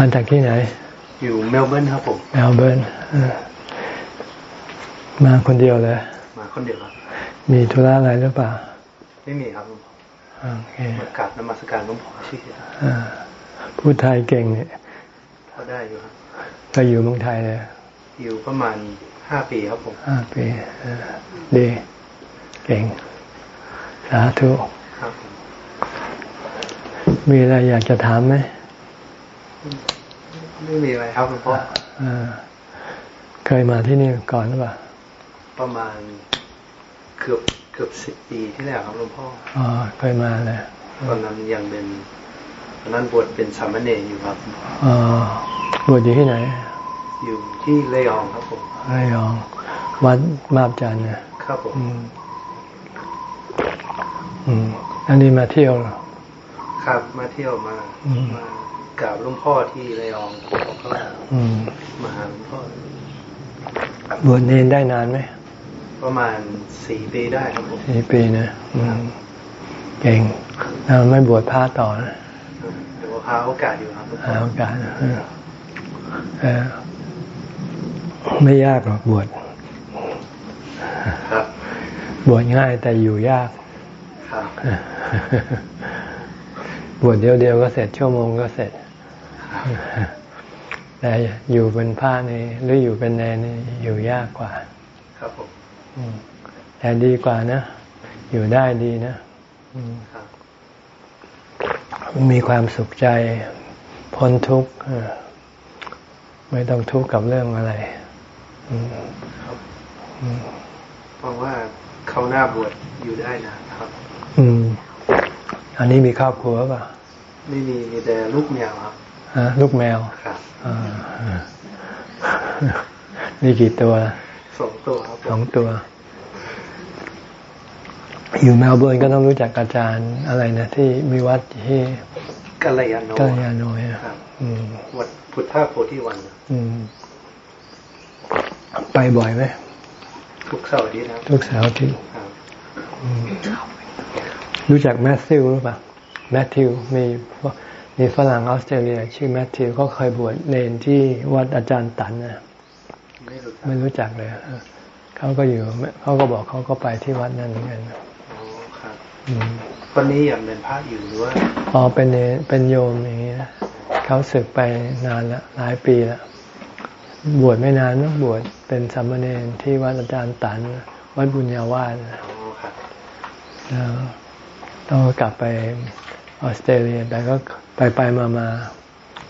มาจากที่ไหน อยู่เมลเบิร์นครับผมเมลเบิร์นเออมาคนเดียวเลย มาคนเดียวครับ มีธุระอะไรหรือเปล่า ไม่มีครับหลวงพ่อโอเคมากราบนมัสการหลวงพ่อชื่ออ่าพูดไทยเก่งเนี่ยพอได้อยู่ครับก็อยู่เมืองไทยเลยอยู่ประมาณห้าปีครับผมห้าปีเออดีเก่งสาธุครับผมมีอะไรอยากจะถามไหม ไม่มีอะไรครับหลวงพ่ออ่าเคยมาที่นี่ก่อนหรือเปล่า ประมาณเกือบเกือบสิบปีที่แล้วครับหลวงพ่อ อ๋อ เคยมาเลยตอนนั้นยังเป็นตอนนั้นบวชเป็นสามเณรอยู่ครับ อ๋อบวชอยู่ที่ไหน อยู่ที่ระยองครับผมระยองวัดมาบจันทร์นะครับผมอืมอืมอันนี้มาเที่ยวเหรอครับมาเที่ยวมาอืมมา กราบหลวงพ่อที่ระยองครับก็อืมมาหาหลวงพ่อบวชเนนได้นานไหม ประมาณสี่ปีได้ครับผมสี่ปีนะอืมเก่งแล้วไม่บวชพระต่อนะเดี๋ยวหาโอกาสอยู่ครับหลวงพ่หาอโอกาสเออเออไม่ยากหรอกบวชครับ บวชง่ายแต่อยู่ยากครับบวชเดียวเดียวๆก็เสร็จชั่วโมงก็เสร็จ แต่อยู่เป็นพระนี่หรืออยู่เป็นแนนนี่อยู่ยากกว่า ครับผมอืมแต่ดีกว่านะ อยู่ได้ดีนะอืมครับมีความสุขใจพ้นทุกข์เออไม่ต้องทุกข์กับเรื่องอะไรอืมครับอืมเพราะว่าเขาหน้าบวชอยู่ได้นานครับ อืม อันนี้มีครอบครัวป่ะ ไม่มีมีแต่ลูกแมวครับฮะ ลูกแมวครับอ่ามีกี่ตัวสองตัวครับผสอมงตัว อยู่เมลเบิร์นก็ต้องรู้จักอาจารย์อะไรนะ ที่มีวัดที่กัลยาโนกัลยาโนยครับอืมวัดพุทธาโพธิวันอืมไปบ่อยไหมทุกเสาร์อาทิตย์นะครับทุกเสาร์อาทิตย์ครับรู้จักแมทธิวหรือเปล่าแมทธิวมี มีฝรั่งออสเตรเลีย ชื่อแมทธิวเขาเคยบวชเนนที่วัดอาจารย์ตันนะไม่รู้จักไม่รู้จักเลยเออเขาก็อยู่เขาก็บอกเขาก็ไปที่วัดนั่นเหมือนกันอ๋อครับอืมวันนี้ยังเป็นพระอยู่หรือว่าอ๋อเป็นเนเป็นโยมอย่างนี้นะเขาศึกไปนานละหลายปีละบวชไม่นานนะบวชเป็นสามเณรที่วัดอาจารย์ตันวัดบุญญาวาสนะอ๋อครับแล้วต้องกลับไป ออสเตรเลียแต่ก็ไปไปมามา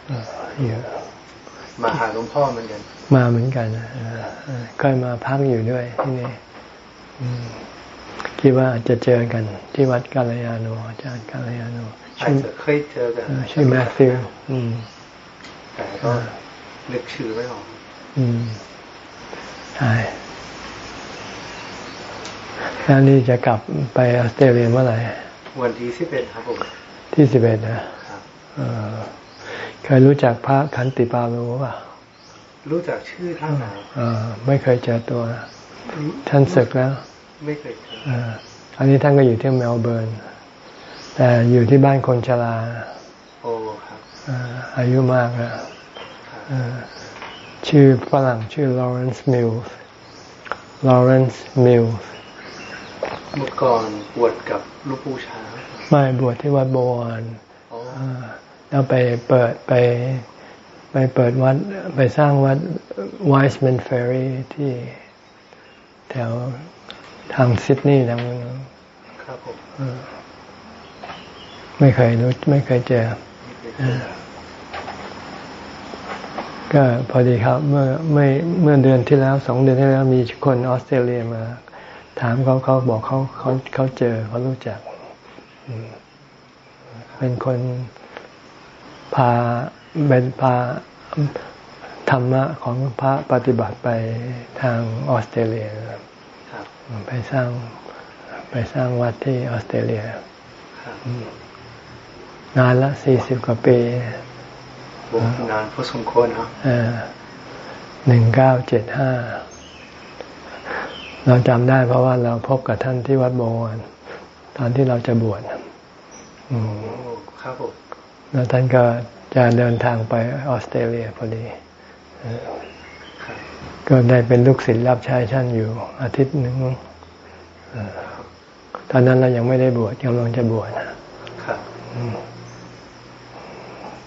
เอ่ออยู่มาหาหลวงพ่อเหมือนกัน มาเหมือนกันเออเออเคยมาพักอยู่ด้วยที่นี่อืมคิดว่าอาจจะเจอกันที่วัดกาลยาโนอาจารย์กาลยาโนอาจชื่อจะเคยเจอกันเออชื่อแมทธิวอืมแต่ก็นึกชื่อไม่ออกอืมใช่แล้วนี่จะกลับไปออสเตรเลียเมื่อไหร่วันที่สิบเอ็ดครับผม ที่สิบเอ็ดนะครับเออเคยรู้จักพระขันติปาโลป่ะรู้จักชื่อท่านไหนเออไม่เคยเจอตัว ท่านศึกแล้ว ไม่เคยเจอเอออันนี้ท่านก็อยู่ที่เมลเบิร์นแต่อยู่ที่บ้านคนชราโอ้ครับเอ่ออายุมากแล้วครับเอ่อชื่อฝรั่งชื่อ Lawrence Mills Lawrence Mills เมื่อก่อนบวชกับลูกผู้ช้าง ไม่บวชที่วัดโบวรอ๋อเอ่อแล้วไปเปิดไปไปเปิดวัดไปสร้างวัด Wiseman Ferry ที่แถวทางซิดนีย์ทางนู้นครับผมไม่เคยรู้ไม่เคยเจอไม่เคยเจอ ก็พอดีครับเมื่อไม่เมื่อเดือนที่แล้วสองเดือนที่แล้วมีคนออสเตรเลียมา ถามเขาเขาบอกเขาเขาเขาเจอเขารู้จักอืม เป็นคนพาเป็นพาธรรมะของพระปฏิบัติไปทางออสเตรเลียครับครับไปสร้างไปสร้างวัดที่ออสเตรเลียครับนานละสี่สิบกว่าปีบวชนานพอสมควรเนาะหนึ่งเก้าเจ็ดห้าเราจำได้เพราะว่าเราพบกับท่านที่วัดโบวร ตอนที่เราจะบวชอืมโอ้ครับผมแล้วท่านก็จะเดินทางไปออสเตรเลียพอดีก็ได้เป็นลูกศิษย์รับใช้ท่านอยู่อาทิตย์หนึ่งตอนนั้นเรายังไม่ได้บวชกำลังจะบวชครับ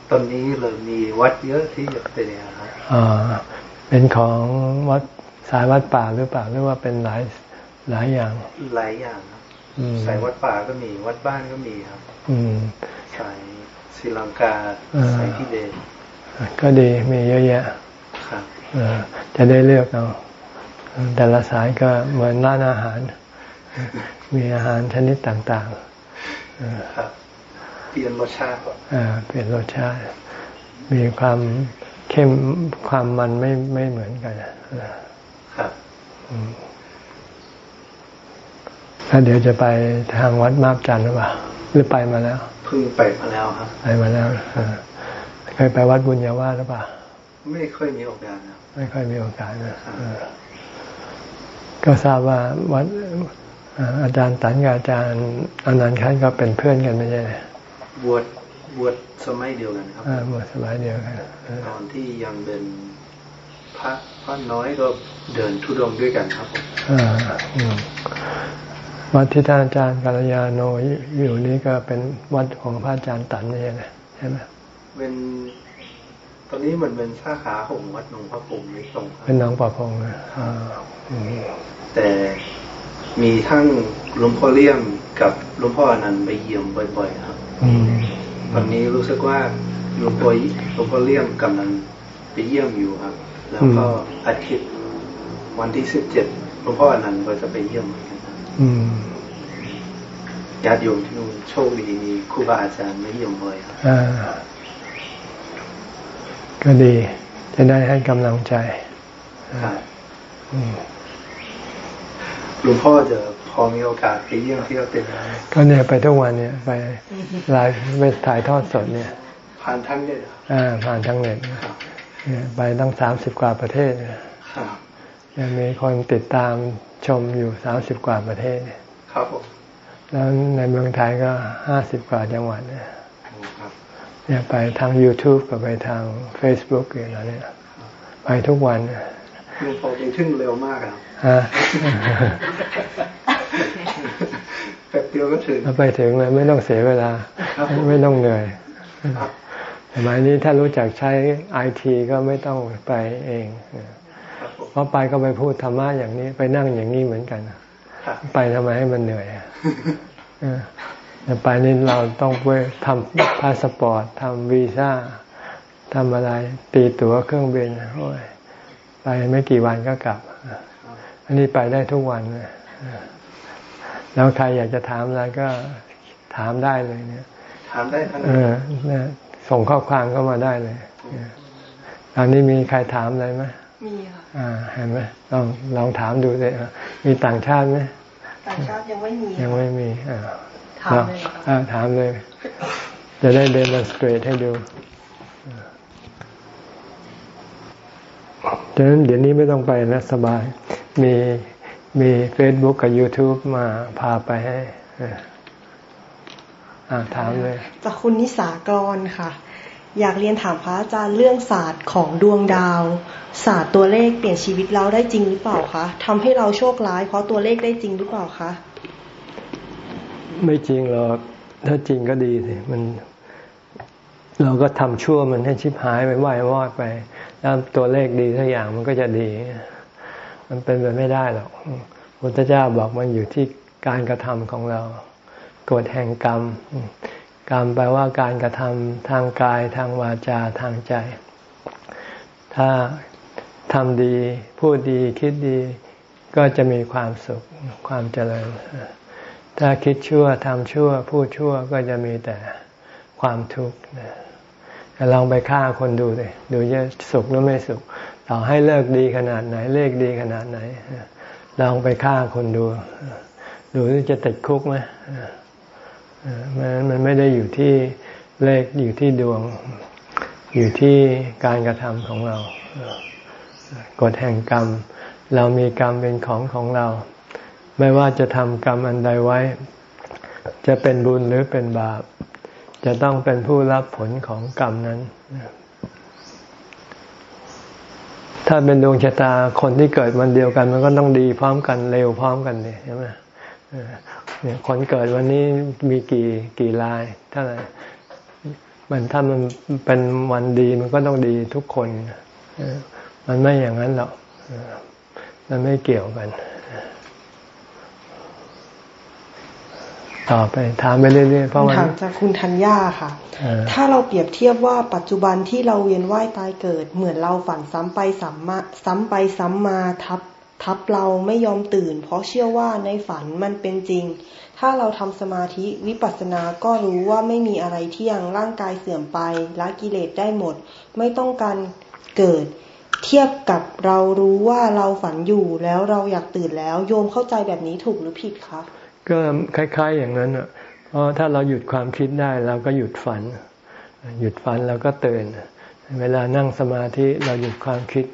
ตอนนี้เรามีวัดเยอะที่จะไปเนี่ยครับอ่าเป็นของวัดสายวัดป่าหรือเปล่าหรือว่าเป็นหลายหลายอย่าง หลายอย่างครับ สายวัดป่าก็มี วัดบ้านก็มีครับ อืมสายศรีลังกาสายทิเบตก็ดีมีเยอะแยะครับจะได้เลือกเอาแต่ละสายก็เหมือนร้านอาหาร มีอาหารชนิดต่างๆครับเปลี่ยนรสชาติเปลี่ยนรสชาติ มีความเข้มความมันไม่ไม่เหมือนกันครับ ถ้าเดี๋ยวจะไปทางวัดมาบจันหรือเปล่าหรือไปมาแล้วเพิ่งไปมาแล้วครับไปมาแล้วเคยไปวัดบุญญาวาสหรือเปล่าไม่ค่อยมีโอกาสนะไม่ค่อยมีโอกาสนะก็ทราบว่าวัดอาจารย์ตันกับอาจารย์อนันต์คันก็เป็นเพื่อนกันไม่ใช่บวชบวชสมัยเดียวกันครับบวชสมัยเดียวกันตอนที่ยังเป็นพระพระน้อยก็เดินทุดงด้วยกันครับผม วัดที่ท่านอาจารย์กาลยาโนอยู่นี้ก็เป็นวัดของพระอาจารย์ตันนี่ใช่ไหมใช่ไหมเป็นตอนนี้มันเป็นสาขาของวัดหนองพระพงในตรงเป็นหนองพระพงนะแต่มีทั้งหลวงพ่อเลี่ยมกับหลวงพ่ออนันต์ไปเยี่ยมบ่อย ๆ ครับตอนนี้รู้สึกว่าหลวงพ่อหลวงพ่อเลี่ยมกำลังไปเยี่ยมอยู่ครับ แล้วก็อาทิตย์วันที่สิบเจ็ดหลวงพ่ออนันต์ก็จะไปเยี่ยมเหมือนกัน ญาติโยมที่นู่นโชคดีมีครูบาอาจารย์ไม่เยี่ยมบ่อยครับก็ดี จะได้ให้กำลังใจหลวงพ่อจะพอมีโอกาสไปเยี่ยมที่เราเป็นก็เนี่ยไปทุกวันเนี่ยไปไลฟ์ไปถ่ายทอดสดเนี่ย ผ่านทั้งเน็ตอ่าผ่านทั้งเน็ตเนี่ยไปตั้งสามสิบกว่าประเทศ ยังมีคนติดตามชมอยู่สามสิบกว่าประเทศ ครับผม แล้วในเมืองไทยก็ห้าสิบกว่าจังหวัดเนี่ยเนี่ยไปทาง YouTube กับไปทาง Facebook อย่างนี้ไปทุกวันหลวงพ่อไปถึงเร็วมากอะแป๊บเดียวก็ถึงไปถึงเลยไม่ต้องเสียเวลา ไม่ต้องเหนื่อยสมัยนี้ถ้ารู้จักใช้ไอทีก็ไม่ต้องไปเอง เพราะไปก็ไปพูดธรรมะอย่างนี้ ไปนั่งอย่างนี้เหมือนกันไปทำไมให้มันเหนื่อยแต่ไปนี่เราต้องไปทำพาสปอร์ตทำวีซ่าทำอะไร ตีตั๋วเครื่องบินโอ้ยไปไม่กี่วันก็กลับ อันนี้ไปได้ทุกวันแล้วใครอยากจะถามอะไรก็ถามได้เลยเนี่ย ถามได้ทั้งเออส่งข้อความเข้ามาได้เลยตอนนี้มีใครถามอะไรไหมมีค่ะอ่า เห็นไหมลองลองถามดูเลยมีต่างชาติไหมต่างชาติยังไม่มียังไม่มีอ่าถามเลยอ่าถามเลย จะได้เดนสเตรทให้ดูดังนั้นเดี๋ยวนี้ไม่ต้องไปนะสบาย มีมีเฟซบุ๊กกับ YouTube มาพาไปให้อ่าถามเลยจากคุณนิสากรค่ะ อยากเรียนถามพระอาจารย์เรื่องศาสตร์ของดวงดาว ศาสตร์ตัวเลขเปลี่ยนชีวิตเราได้จริงหรือเปล่าคะทำให้เราโชคร้ายเพราะตัวเลขได้จริงหรือเปล่าคะไม่จริงหรอกถ้าจริงก็ดีสิมัน เราก็ทำชั่วมันให้ชิบหายไปไหววอดไปแล้วตัวเลขดีทุกอย่างมันก็จะดี มันเป็นไปไม่ได้หรอกพุทธเจ้าบอกมันอยู่ที่การกระทำของเรากฎแห่งกรรม กรรมแปลว่าการกระทำทางกายทางวาจาทางใจ ถ้าทำดีพูดดีคิดดีก็จะมีความสุขความเจริญ ถ้าคิดชั่วทำชั่ว พูดชั่วก็จะมีแต่ความทุกข์ลองไปฆ่าคนดูเลยดูจะสุขหรือไม่สุข ต่อให้เลิกดีขนาดไหน เลขดีขนาดไหนลองไปฆ่าคนดู ดูจะติดคุกไหม มันมันไม่ได้อยู่ที่เลขอยู่ที่ดวง อยู่ที่การกระทำของเรากฎแห่งกรรม เรามีกรรมเป็นของของเรา ไม่ว่าจะทำกรรมอันใดไว้ จะเป็นบุญหรือเป็นบาป จะต้องเป็นผู้รับผลของกรรมนั้นถ้าเป็นดวงชะตาคนที่เกิดวันเดียวกัน มันก็ต้องดีพร้อมกันเร็วพร้อมกันเลยใช่ไหม เนี่ยคนเกิดวันนี้มีกี่กี่ลายเท่าไหร่มันถ้ามันเป็นวันดีมันก็ต้องดีทุกคน มันไม่อย่างนั้นหรอก มันไม่เกี่ยวกัน ต่อไปถามไปเรื่อยๆเพราะว่าถามจากคุณธัญญาค่ะ ถ้าเราเปรียบเทียบว่าปัจจุบันที่เราเวียนว่ายตายเกิด เหมือนเราฝันซ้ำไปซ้ำมาซ้ำไปซ้ำมาทับ ทับเราไม่ยอมตื่น เพราะเชื่อว่าในฝันมันเป็นจริง ถ้าเราทำสมาธิวิปัสสนาก็รู้ว่าไม่มีอะไรที่ยังร่างกายเสื่อมไปละกิเลสได้หมด ไม่ต้องการเกิด เทียบกับเรารู้ว่าเราฝันอยู่แล้วเราอยากตื่นแล้ว โยมเข้าใจแบบนี้ถูกหรือผิดคะก็คล้าย ๆ อย่างนั้นอะเพราะถ้าเราหยุดความคิดได้เราก็หยุดฝัน หยุดฝันเราก็ตื่น เวลานั่งสมาธิเราหยุดความคิด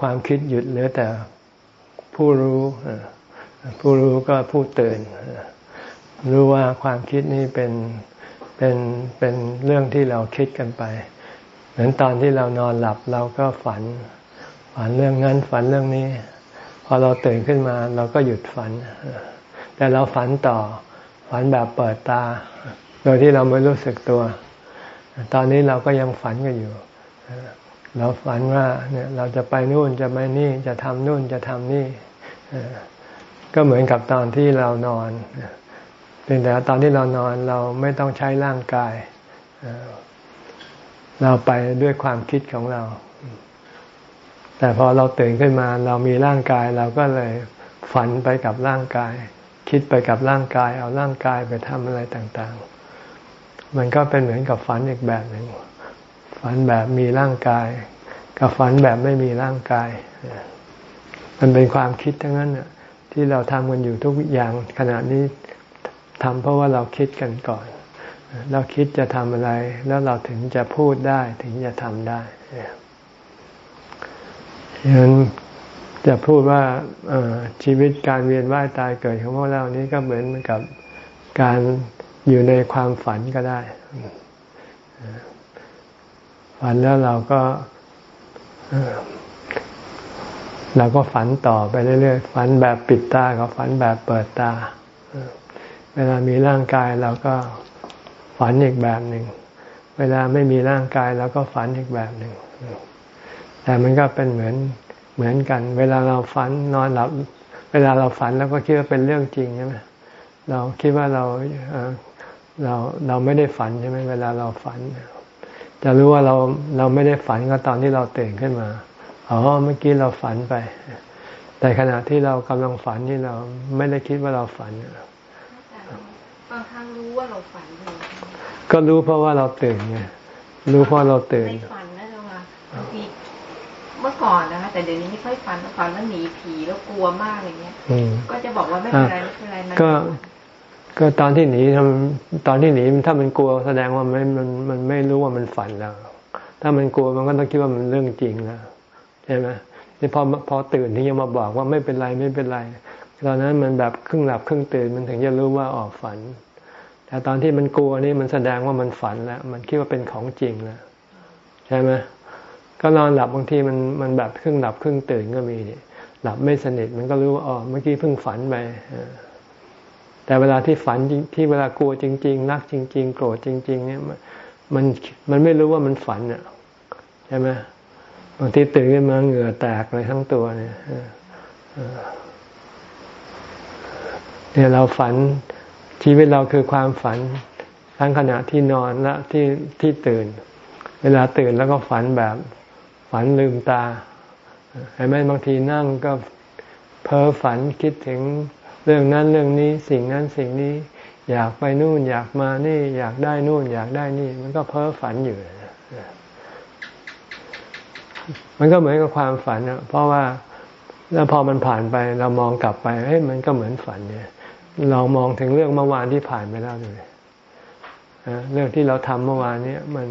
ความคิดหยุดเหลือแต่ ผู้รู้ผู้รู้ก็ผู้ตื่นรู้ว่าความคิดนี้เป็นเป็นเป็นเรื่องที่เราคิดกันไป เหมือนตอนที่เรานอนหลับเราก็ฝัน ฝันเรื่องนั้นฝันเรื่องนี้ พอเราตื่นขึ้นมาเราก็หยุดฝัน แต่เราฝันต่อ ฝันแบบเปิดตา โดยที่เราไม่รู้สึกตัว ตอนนี้เราก็ยังฝันกันอยู่ เราฝันว่าเนี่ยเราจะไปนู่นจะไปนี่จะทำนู่นจะทำนี่ ก็เหมือนกับตอนที่เรานอนเพียงแต่ตอนที่เรานอนเราไม่ต้องใช้ร่างกาย เราไปด้วยความคิดของเรา แต่พอเราตื่นขึ้นมาเรามีร่างกายเราก็เลยฝันไปกับร่างกาย คิดไปกับร่างกาย เอาร่างกายไปทำอะไรต่าง ๆ มันก็เป็นเหมือนกับฝันอีกแบบหนึ่งฝันแบบมีร่างกาย กับฝันแบบไม่มีร่างกาย มันเป็นความคิดทั้งนั้นที่เราทำกันอยู่ทุกอย่างขณะนี้ทำเพราะว่าเราคิดกันก่อน เราคิดจะทำอะไร แล้วเราถึงจะพูดได้ถึงจะทำได้ฉะนั้นจะพูดว่าชีวิตการเวียนว่ายตายเกิดของพวกเรานี้ก็เหมือนกับการอยู่ในความฝันก็ได้ ฝันแล้วเราก็ เราก็ฝันต่อไปเรื่อยๆ ฝันแบบปิดตากับฝันแบบเปิดตา เวลามีร่างกายเราก็ฝันอีกแบบหนึ่ง เวลาไม่มีร่างกายเราก็ฝันอีกแบบหนึ่ง แต่มันก็เป็นเหมือนเหมือนกัน เวลาเราฝันนอนหลับ เวลาเราฝันเราก็คิดว่าเป็นเรื่องจริงใช่ไหมเราคิดว่าเราเราเราไม่ได้ฝันใช่ไหมเวลาเราฝัน จะรู้ว่าเราเราไม่ได้ฝันก็ตอนที่เราตื่นขึ้นมา อ๋อเมื่อกี้เราฝันไป แต่ขณะที่เรากำลังฝันนี่เราไม่ได้คิดว่าเราฝันบางครั้งรู้ว่าเราฝันอยู่ก็รู้เพราะว่าเราตื่นไงรู้เพราะเราตื่นฝันนะเจ้าค่ะบางทีเมื่อก่อนนะคะแต่เดี๋ยวนี้ไม่ค่อยฝันเมื่อก่อนมันหนีผีแล้วกลัวมากอย่างเงี้ยก็จะบอกว่าไม่เป็นไรไม่เป็นไรมันก็ก็ตอนที่หนีทำตอนที่หนีถ้ามันกลัวแสดงว่ามันมันมันไม่รู้ว่ามันฝันแล้ว ถ้ามันกลัวมันก็ต้องคิดว่ามันเรื่องจริงแล้ว ใช่ไหมนี่พอพอตื่นที่จะมาบอกว่าไม่เป็นไรไม่เป็นไรตอนนั้นมันแบบครึ่งหลับครึ่งตื่นมันถึงจะรู้ว่าออกฝัน แต่ตอนที่มันกลัวนี่มันแสดงว่ามันฝันแล้วมันคิดว่าเป็นของจริงแล้วใช่ไหมก็นอนหลับบางทีมันมันแบบครึ่งหลับครึ่งตื่นก็มีหลับไม่สนิทมันก็รู้ว่าอ๋อเมื่อกี้เพิ่งฝันไปแต่เวลาที่ฝันที่เวลากลัวจริง ๆ รักจริง ๆ โกรธจริง ๆ เนี่ยมันมันไม่รู้ว่ามันฝันอะใช่ไหม บางทีตื่นขึ้นมาเหงื่อแตกเลยทั้งตัวเนี่ยเนี่ยเราฝันชีวิตเราคือความฝันทั้งขณะที่นอนและที่ที่ตื่น เวลาตื่นแล้วก็ฝันแบบฝันลืมตาเห็นไหมบางทีนั่งก็เพ้อฝันคิดถึงเรื่องนั้นเรื่องนี้ สิ่งนั้นสิ่งนี้ อยากไปนู่นอยากมานี่ อยากได้นู่น อยากได้นี่ มันก็เพ้อฝันอยู่ มันก็เหมือนกับความฝันเพราะว่าแล้วพอมันผ่านไปเรามองกลับไปเฮ้ยมันก็เหมือนฝันเนี่ย เรามองถึงเรื่องเมื่อวานที่ผ่านไปแล้วเลยเรื่องที่เราทำเมื่อวานนี้มัน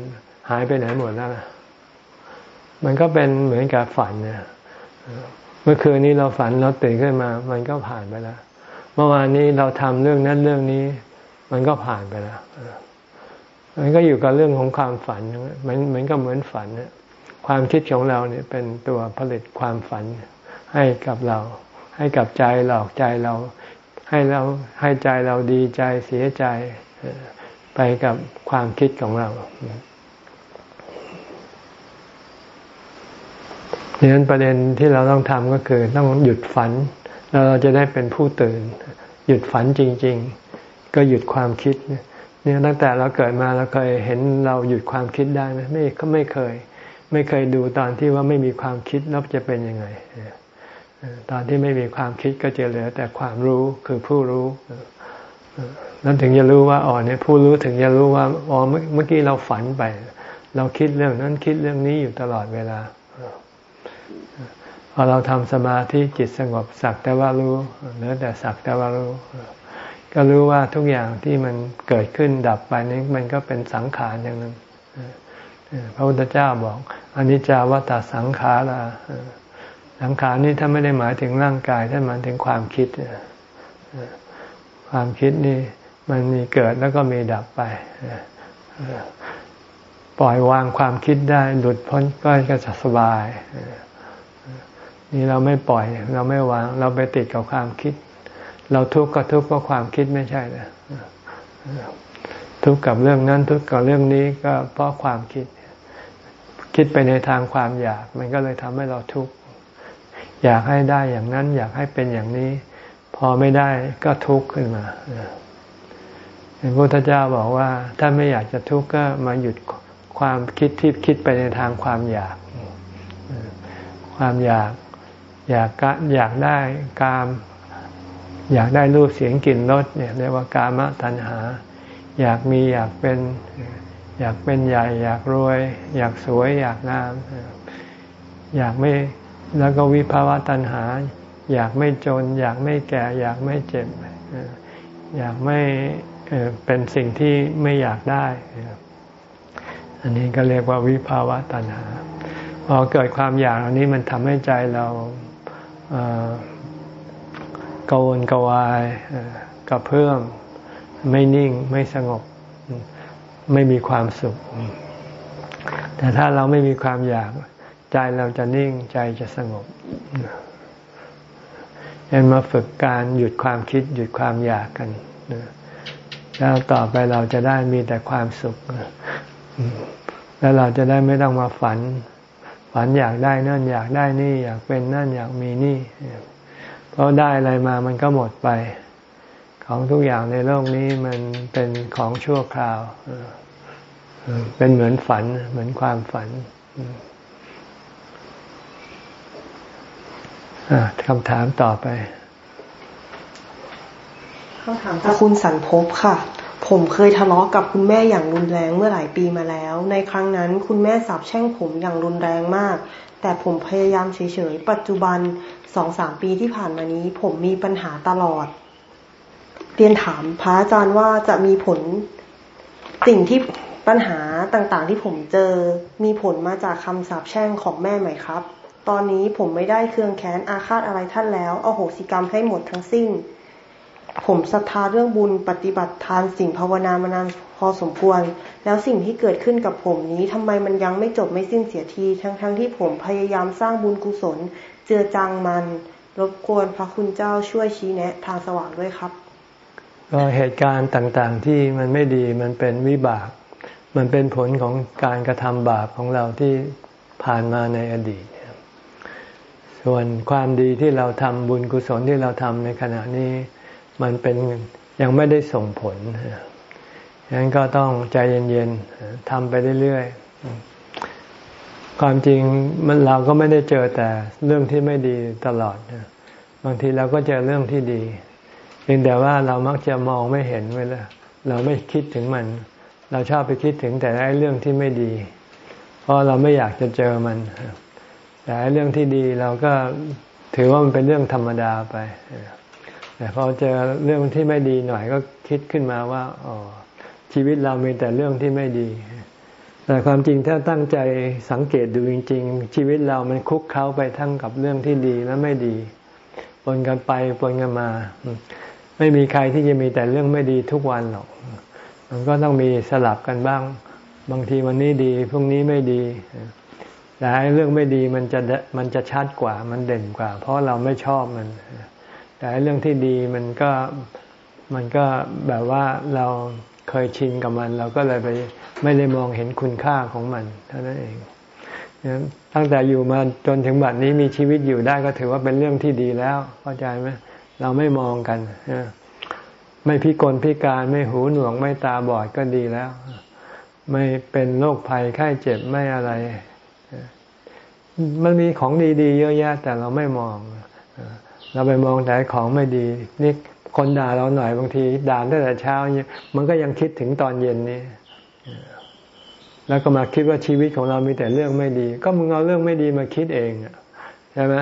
หายไปไหนหมดแล้วล่ะมันก็เป็นเหมือนกับฝันเนี่ยเมื่อคืนนี้เราฝันเราตื่นขึ้นมา มันก็ผ่านไปแล้ว เมื่อวานนี้เราทำเรื่องนั้นเรื่องนี้ มันก็ผ่านไปแล้วมันก็อยู่กับเรื่องของความฝันมันเหมือนกับเหมือนฝันเนี่ย ความคิดของเราเนี่ยเป็นตัวผลิตความฝันให้กับเรา ให้กับใจหลอกใจเรา ให้เราให้ใจเราดีใจเสียใจไปกับความคิดของเราดังนั้นประเด็นที่เราต้องทำก็คือต้องหยุดฝัน แล้วเราจะได้เป็นผู้ตื่น หยุดฝันจริง ๆ ก็หยุดความคิดเนี่ยตั้งแต่เราเกิดมาเราเคยเห็นเราหยุดความคิดได้ไหมไม่ก็ไม่เคย ไม่เคยดูตอนที่ว่าไม่มีความคิดแล้วจะเป็นยังไงตอนที่ไม่มีความคิดก็จะเหลือแต่ความรู้คือผู้รู้นั้นถึงจะรู้ว่าอ๋อเนี่ยผู้รู้ถึงจะรู้ว่าอ๋อเมื่อกี้เราฝันไป เราคิดเรื่องนั้นคิดเรื่องนี้อยู่ตลอดเวลาพอเราทำสมาธิจิตสงบสักแต่ว่ารู้เหลือแต่สักแต่ว่ารู้ ก็รู้ว่าทุกอย่างที่มันเกิดขึ้นดับไปนี้มันก็เป็นสังขารอย่างนั้น พระพุทธเจ้าบอกอนิจจาวัฏสังขาราสังขารนี่ถ้าไม่ได้หมายถึงร่างกายท่านหมายถึงความคิดความคิดนี่มันมีเกิดแล้วก็มีดับไปปล่อยวางความคิดได้หลุดพ้นก็จะสบายนี่เราไม่ปล่อย เราไม่วาง เราไปติดกับความคิด เราทุกข์ก็ทุกข์เพราะความคิดไม่ใช่เลยทุกข์กับเรื่องนั้นทุกข์กับเรื่องนี้ก็เพราะความคิด คิดไปในทางความอยาก มันก็เลยทำให้เราทุกข์อยากให้ได้อย่างนั้น อยากให้เป็นอย่างนี้ พอไม่ได้ก็ทุกข์ขึ้นมาพระพุทธเจ้าบอกว่า ถ้าไม่อยากจะทุกข์ก็มาหยุดความคิดที่คิดไปในทางความอยาก ความอยากอยากอยากได้กาม อยากได้รูปเสียงกลิ่นรสเนี่ยเรียกว่ากามตัณหา อยากมีอยากเป็น อยากเป็นใหญ่ อยากรวย อยากสวย อยากงามอยากไม่แล้วก็วิภาวะตัณหา อยากไม่จน อยากไม่แก่ อยากไม่เจ็บ อยากไม่เป็นสิ่งที่ไม่อยากได้ อันนี้ก็เรียกว่าวิภาวะตัณหา พอเกิดความอยากอันนี้มันทำให้ใจเรากวนกวายกระเพื่อมไม่นิ่งไม่สงบ ไม่มีความสุข แต่ถ้าเราไม่มีความอยากใจเราจะนิ่งใจจะสงบยังมาฝึกการหยุดความคิดหยุดความอยากกันแล้วต่อไปเราจะได้มีแต่ความสุข แล้วเราจะได้ไม่ต้องมาฝัน ฝันอยากได้นั่นอยากได้นี่ อยากเป็นนั่นอยากมีนี่ เพราะได้อะไรมามันก็หมดไป ของทุกอย่างในโลกนี้มันเป็นของชั่วคราว เป็นเหมือนฝัน เหมือนความฝันคำถามต่อไปคำถามจากคุณสันพบค่ะ ผมเคยทะเลาะกับคุณแม่อย่างรุนแรงเมื่อหลายปีมาแล้ว ในครั้งนั้นคุณแม่สาบแช่งผมอย่างรุนแรงมาก แต่ผมพยายามเฉยๆ ปัจจุบันสองสามปีที่ผ่านมานี้ ผมมีปัญหาตลอด เรียนถามพระอาจารย์ว่าจะมีผลสิ่งที่ปัญหาต่างๆที่ผมเจอมีผลมาจากคำสาปแช่งของแม่ไหมครับ ตอนนี้ผมไม่ได้เครืองแค้นอาฆาตอะไรท่านแล้วเอาโหสิกรรมให้หมดทั้งสิ้น ผมศรัทธาเรื่องบุญปฏิบัติทานสิ่งภาวนามานานพอสมควร แล้วสิ่งที่เกิดขึ้นกับผมนี้ทำไมมันยังไม่จบไม่สิ้นเสียที ทั้งๆทที่ผมพยายามสร้างบุญกุศล เจือจางมัน รบกวนพระคุณเจ้าช่วยชี้แนะทางสว่างด้วยครับ ก็เหตุการณ์ต่างๆที่มันไม่ดีมันเป็นวิบาก มันเป็นผลของการกระทำบาปของเราที่ผ่านมาในอดีต ส่วนความดีที่เราทำบุญกุศลที่เราทำในขณะนี้ มันเป็นยังไม่ได้ส่งผลฉะนั้นก็ต้องใจเย็นๆทำไปเรื่อยๆ ความจริงมันเราก็ไม่ได้เจอแต่เรื่องที่ไม่ดีตลอด บางทีเราก็เจอเรื่องที่ดี พียงแต่ว่าเรามักจะมองไม่เห็นเวลาเราไม่คิดถึงมัน เราชอบไปคิดถึงแต่ไอ้เรื่องที่ไม่ดี เพราะเราไม่อยากจะเจอมัน แต่ไอ้เรื่องที่ดีเราก็ถือว่ามันเป็นเรื่องธรรมดาไป แต่พอเจอเรื่องที่ไม่ดีหน่อยก็คิดขึ้นมาว่าอ๋อชีวิตเรามีแต่เรื่องที่ไม่ดี แต่ความจริงถ้าตั้งใจสังเกตดูจริง ๆ ชีวิตเรามันคุกเข้าไปทั้งกับเรื่องที่ดีและไม่ดีปนกันไปปนกันมา ไม่มีใครที่จะมีแต่เรื่องไม่ดีทุกวันหรอก มันก็ต้องมีสลับกันบ้าง บางทีวันนี้ดีพรุ่งนี้ไม่ดีแต่เรื่องไม่ดีมันจะมันจะชัดกว่า มันเด่นกว่า เพราะเราไม่ชอบมัน แต่เรื่องที่ดีมันก็มันก็แบบว่าเราเคยชินกับมัน เราก็เลยไปไม่ได้มองเห็นคุณค่าของมันเท่านั้นเองตั้งแต่อยู่มาจนถึงบัดนี้มีชีวิตอยู่ได้ก็ถือว่าเป็นเรื่องที่ดีแล้วเข้าใจไหม เราไม่มองกันไม่พิกลพิการไม่หูหนวกไม่ตาบอดก็ดีแล้ว ไม่เป็นโรคภัยไข้เจ็บไม่อะไร มันมีของดีๆเยอะแยะ แต่เราไม่มอง เราไปมองแต่ของไม่ดี นี่คนด่าเราหน่อยบางทีด่าตั้งแต่เช้าเนี่ยมันก็ยังคิดถึงตอนเย็นนี้แล้วก็มาคิดว่าชีวิตของเรามีแต่เรื่องไม่ดี ก็มึงเอาเรื่องไม่ดีมาคิดเองใช่ไหม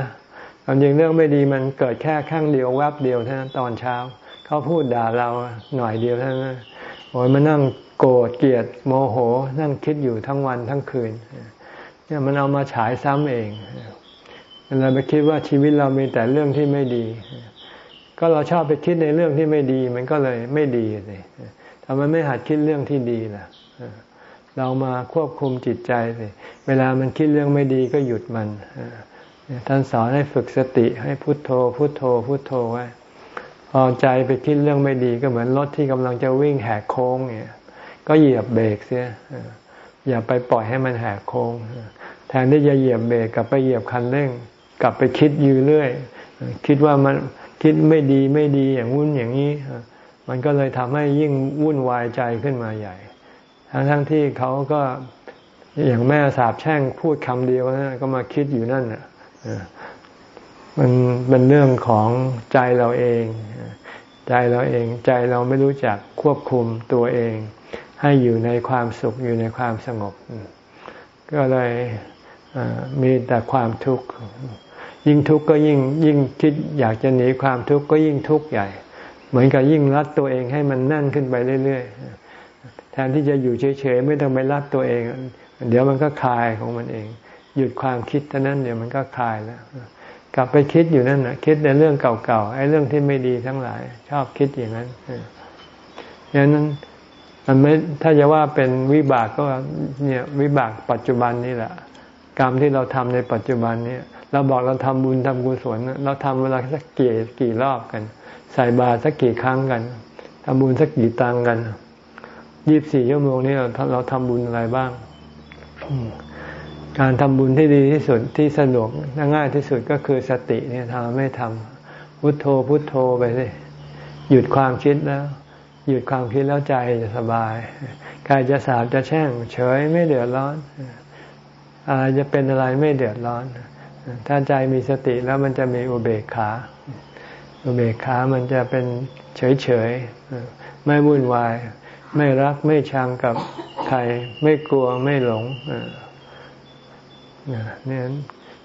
ความจริงเรื่องไม่ดีมันเกิดแค่ข้างเดียวแวบเดียวเท่านั้นตอนเช้า เขาพูดด่าเราหน่อยเดียวเท่านั้นโอ้ยมานั่งโกรธเกลียดโมโหนั่งคิดอยู่ทั้งวันทั้งคืนเนี่ยมันเอามาฉายซ้ำเองเราไปคิดว่าชีวิตเรามีแต่เรื่องที่ไม่ดี ก็เราชอบไปคิดในเรื่องที่ไม่ดี มันก็เลยไม่ดีเลยทำไมไม่หัดคิดเรื่องที่ดีล่ะเรามาควบคุมจิตใจสิเวลามันคิดเรื่องไม่ดีก็หยุดมัน ท่านสอนให้ฝึกสติให้พุทโธ พุทโธ พุทโธไว้พอใจไปคิดเรื่องไม่ดีก็เหมือนรถที่กำลังจะวิ่งแหกโค้งเนี่ยก็เหยียบเบรกเสียอย่าไปปล่อยให้มันแหกโค้ง แทนที่จะเหยียบเบรกกลับไปเหยียบคันเร่ง กลับไปคิดอยู่เรื่อย คิดว่ามันคิดไม่ดีไม่ดีอย่างวุ่นอย่างนี้ มันก็เลยทำให้ยิ่งวุ่นวายใจขึ้นมาใหญ่ ทั้งทั้งที่เขาก็อย่างแม่สาบแช่งพูดคำเดียวนะก็มาคิดอยู่นั่นอะ มันเป็นเรื่องของใจเราเอง ใจเราเอง ใจเราไม่รู้จักควบคุมตัวเอง ให้อยู่ในความสุขอยู่ในความสงบ ก็เลยมีแต่ความทุกข์ยิ่งทุกข์ก็ยิ่งยิ่งคิดอยากจะหนีความทุกข์ก็ยิ่งทุกข์ใหญ่ เหมือนกับยิ่งรัดตัวเองให้มันแน่นขึ้นไปเรื่อยๆแทนที่จะอยู่เฉยๆไม่ต้องไปรัดตัวเอง เดี๋ยวมันก็คลายของมันเอง หยุดความคิดเท่านั้นเดี๋ยวมันก็คลายแล้วกลับไปคิดอยู่นั่นนะคิดในเรื่องเก่าๆไอ้เรื่องที่ไม่ดีทั้งหลาย ชอบคิดอย่างนั้นอย่างนั้นมันไม่ถ้าจะว่าเป็นวิบากก็เนี่ยวิบากปัจจุบันนี่แหละ กรรมที่เราทำในปัจจุบันเนี่ย เราบอกเราทำบุญทำกุศลเราทำเวลาสักกี่กี่รอบกัน ใส่บาตรสักกี่ครั้งกันทำบุญสักกี่ตังกันยี่บสี่ชั่วโมงนี้เราเราทำบุญอะไรบ้าง การทำบุญที่ดีที่สุดที่สะดวกง่ายที่สุดก็คือสติเนี่ยทำไม่ทำพุทโธพุทโธไปสิหยุดความคิดแล้ว หยุดความคิดแล้วใจจะสบายกายจะสาบจะแช่ง เฉยไม่เดือดร้อนอะไรจะเป็นอะไรไม่เดือดร้อน ถ้าใจมีสติแล้วมันจะมีอุเบกขา อุเบกขามันจะเป็นเฉยเฉยไม่วุ่นวาย ไม่รักไม่ชังกับใคร ไม่กลัวไม่หลง เนี่ย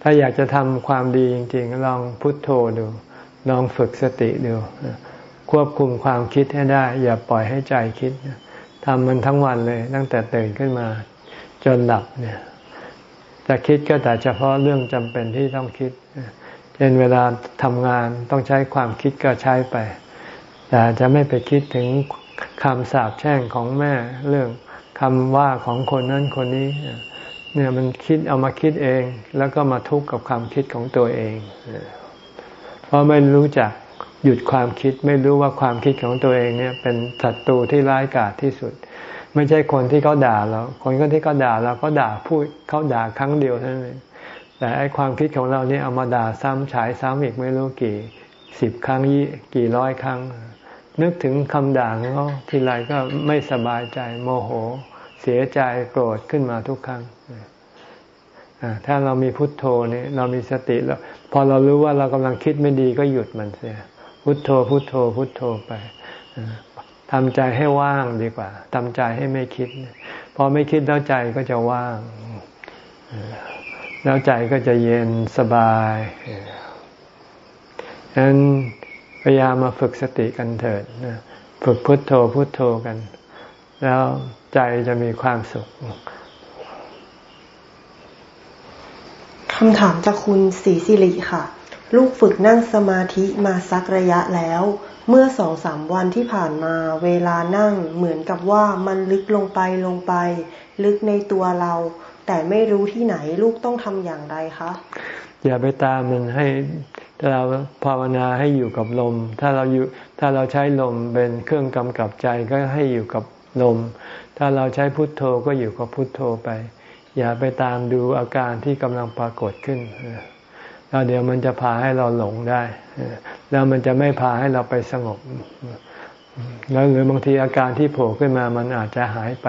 ถ้าอยากจะทำความดีจริงๆ ลองพุทโธดู ลองฝึกสติดู ควบคุมความคิดให้ได้ อย่าปล่อยให้ใจคิดทำมันทั้งวันเลย ตั้งแต่ตื่นขึ้นมาจนหลับเนี่ยจะคิดก็แต่เฉพาะเรื่องจำเป็นที่ต้องคิดเช่นเวลาทำงานต้องใช้ความคิดก็ใช้ไป แต่จะไม่ไปคิดถึงคำสาปแช่งของแม่เรื่องคำว่าของคนนั้นคนนี้ เนี่ยมันคิดเอามาคิดเอง แล้วก็มาทุกข์กับความคิดของตัวเอง เพราะไม่รู้จักหยุดความคิด ไม่รู้ว่าความคิดของตัวเองเนี่ย เป็นศัตรูที่ร้ายกาจที่สุด ไม่ใช่คนที่เขาด่าเรา คนที่เขาด่าเราก็ด่าพูดเขาด่าครั้งเดียวเท่านั้นเองแต่ไอ้ความคิดของเราเนี่ยเอามาด่าซ้ำฉายซ้ำอีกไม่รู้กี่สิบครั้งยี่กี่ร้อยครั้ง นึกถึงคำด่าเขาทีไรก็ไม่สบายใจโมโห เสียใจโกรธขึ้นมาทุกครั้งถ้าเรามีพุทโธนี่เรามีสติแล้ว พอเรารู้ว่าเรากำลังคิดไม่ดีก็หยุดมันเสีย พุทโธ พุทโธ พุทโธไปทำใจให้ว่างดีกว่าทำใจให้ไม่คิด พอไม่คิดแล้วใจก็จะว่างแล้วใจก็จะเย็นสบายฉะนั้นพยายามมาฝึกสติกันเถิดฝึกพุทโธพุทโธกัน แล้ว ใจจะมีความสุขคำถามจากคุณศรีสิริค่ะ ลูกฝึกนั่งสมาธิมาสักระยะแล้ว เมื่อสองสามวันที่ผ่านมา เวลานั่งเหมือนกับว่ามันลึกลงไปลงไป ลึกในตัวเรา แต่ไม่รู้ที่ไหนลูกต้องทำอย่างไรคะอย่าไปตามมันให้ถ้าเราภาวนาให้อยู่กับลม ถ้าเราอยู่ถ้าเราใช้ลมเป็นเครื่องกำกับใจก็ให้อยู่กับลม ถ้าเราใช้พุทโธก็อยู่กับพุทโธไป อย่าไปตามดูอาการที่กำลังปรากฏขึ้นแล้วเดี๋ยวมันจะพาให้เราหลงได้ แล้วมันจะไม่พาให้เราไปสงบ แล้วหรือบางทีอาการที่โผล่ขึ้นมามันอาจจะหายไป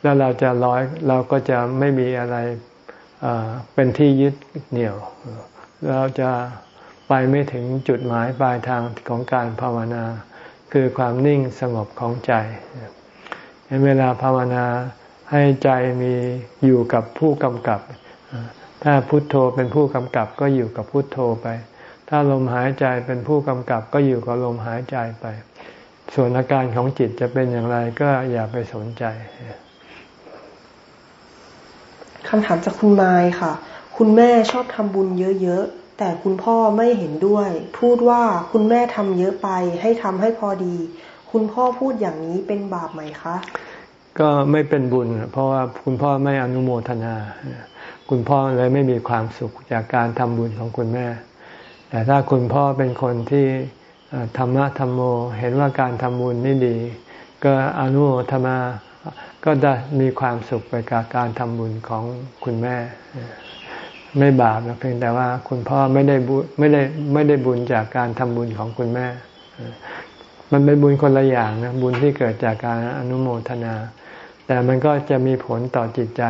แล้วเราจะร้อยเราก็จะไม่มีอะไรเป็นที่ยึดเหนี่ยว เราจะไปไม่ถึงจุดหมายปลายทางของการภาวนา คือความนิ่งสงบของใจ เวลาภาวนาให้ใจมีอยู่กับผู้กำกับ ถ้าพุทโธเป็นผู้กำกับก็อยู่กับพุทโธไป ถ้าลมหายใจเป็นผู้กำกับ ก็อยู่กับลมหายใจไป ส่วนอาการของจิตจะเป็นอย่างไรก็อย่าไปสนใจคำถามจากคุณไมค์ค่ะ คุณแม่ชอบทำบุญเยอะๆ แต่คุณพ่อไม่เห็นด้วย พูดว่าคุณแม่ทำเยอะไปให้ทำให้พอดี คุณพ่อพูดอย่างนี้เป็นบาปไหมคะ ก็ไม่เป็นบุญ เพราะว่าคุณพ่อไม่อนุโมทนา คุณพ่อเลยไม่มีความสุขจากการทำบุญของคุณแม่ แต่ถ้าคุณพ่อเป็นคนที่ธรรมะธรรมโม เห็นว่าการทำบุญนี่ดี ก็อนุโมทนาก็ได้มีความสุขไปกับการทำบุญของคุณแม่ ไม่บาปเพียงแต่ว่าคุณพ่อไม่ได้บุไม่ได้ไม่ได้บุญจากการทำบุญของคุณแม่ มันเป็นบุญคนละอย่างนะบุญที่เกิดจากการอนุโมทนา แต่มันก็จะมีผลต่อจิตใจ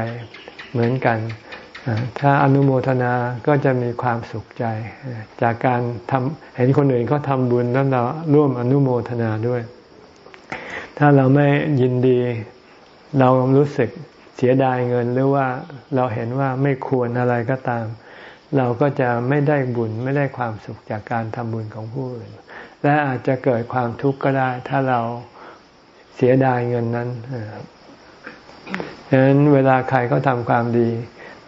เหมือนกัน ถ้าอนุโมทนาก็จะมีความสุขใจ จากการทำเห็นคนอื่นเขาทำบุญแล้วเราร่วมอนุโมทนาด้วย ถ้าเราไม่ยินดีเรารู้สึกเสียดายเงินหรือว่าเราเห็นว่าไม่ควรอะไรก็ตาม เราก็จะไม่ได้บุญไม่ได้ความสุขจากการทำบุญของผู้อื่น และอาจจะเกิดความทุกข์ก็ได้ ถ้าเราเสียดายเงินนั้นฉะนั้นเวลาใครเขาทำความดี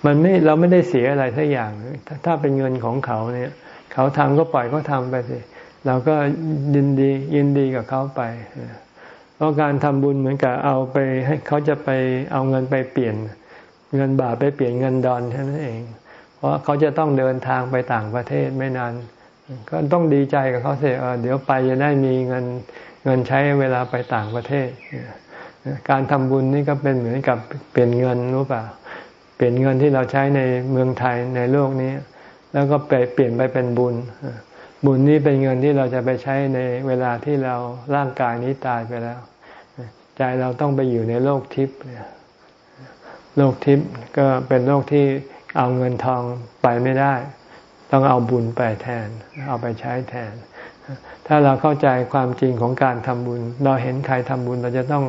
มันไม่เราไม่ได้เสียอะไรทักอย่างถ้าเป็นเงินของเขาเนี่ย เขาทำก็ปล่อยเขาทำไปสิเราก็ยินดียินดีกับเขาไปเพราะการทำบุญเหมือนกับเอาไป ให้เขาจะไปเอาเงินไปเปลี่ยน เงินบาทไปเปลี่ยนเงินดอนแค่นั้นเอง เพราะเขาจะต้องเดินทางไปต่างประเทศไม่นาน ก็ต้องดีใจกับเขาเสียเดี๋ยวไปจะได้มีเงินเงินใช้เวลาไปต่างประเทศ การทำบุญนี่ก็เป็นเหมือนกับเปลี่ยนเงินรู้เปล่าปลี่ยนเงินที่เราใช้ในเมืองไทยในโลกนี้ แล้วก็ไปเปลี่ยนไปเป็นบุญ บุญนี้เป็นเงินที่เราจะไปใช้ในเวลาที่เราร่างกายนี้ตายไปแล้ว ใจเราต้องไปอยู่ในโลกทิพย์โลกทิพย์ก็เป็นโลกที่เอาเงินทองไปไม่ได้ ต้องเอาบุญไปแทน เอาไปใช้แทน ถ้าเราเข้าใจความจริงของการทำบุญ เราเห็นใครทำบุญ เราจะต้อง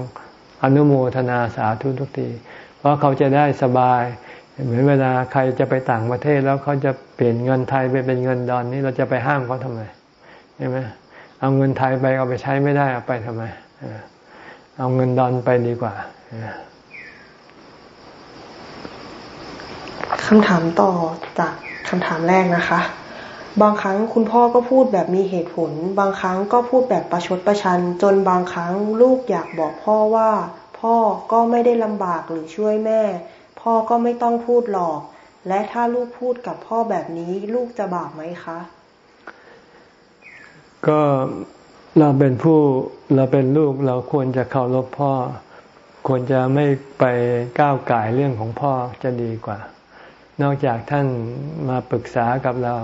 อนุโมทนาสาธุทุกที เพราะเขาจะได้สบาย เหมือนเวลาใครจะไปต่างประเทศแล้วเขาจะเปลี่ยนเงินไทยไปเป็นเงินดอนนี่เราจะไปห้ามเขาทำไมใช่ไหมเอาเงินไทยไปเอาไปใช้ไม่ได้เอาไปทำไมเอาเงินดอนไปดีกว่าคำถามต่อจาก คำถามแรกนะคะ บางครั้งคุณพ่อก็พูดแบบมีเหตุผล บางครั้งก็พูดแบบประชดประชัน จนบางครั้งลูกอยากบอกพ่อว่า พ่อก็ไม่ได้ลำบากหรือช่วยแม่ พ่อก็ไม่ต้องพูดหรอก และถ้าลูกพูดกับพ่อแบบนี้ลูกจะบาปไหมคะ ก็เราเป็นผู้เราเป็นลูกเราควรจะเคารพพ่อ ควรจะไม่ไปก้าวไก่เรื่องของพ่อจะดีกว่า นอกจากท่านมาปรึกษากับเรา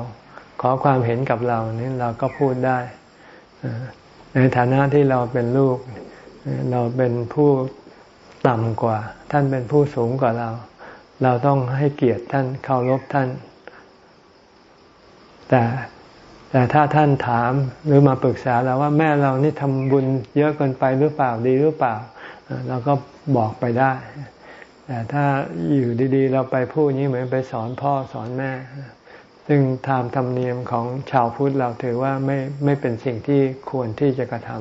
ขอความเห็นกับเรานี่เราก็พูดได้ในฐานะที่เราเป็นลูก เราเป็นผู้ต่ำกว่า ท่านเป็นผู้สูงกว่าเรา เราต้องให้เกียรติท่านเคารพท่าน แต่แต่ถ้าท่านถามหรือมาปรึกษาเราว่าแม่เรานี่ทำบุญเยอะเกินไปหรือเปล่าดีหรือเปล่า เราก็บอกไปได้ แต่ถ้าอยู่ดีๆ เราไปพูดนี้เหมือนไปสอนพ่อสอนแม่ ซึ่งตามธรรมเนียมของชาวพุทธเราถือว่าไม่ไม่เป็นสิ่งที่ควรที่จะกระทำ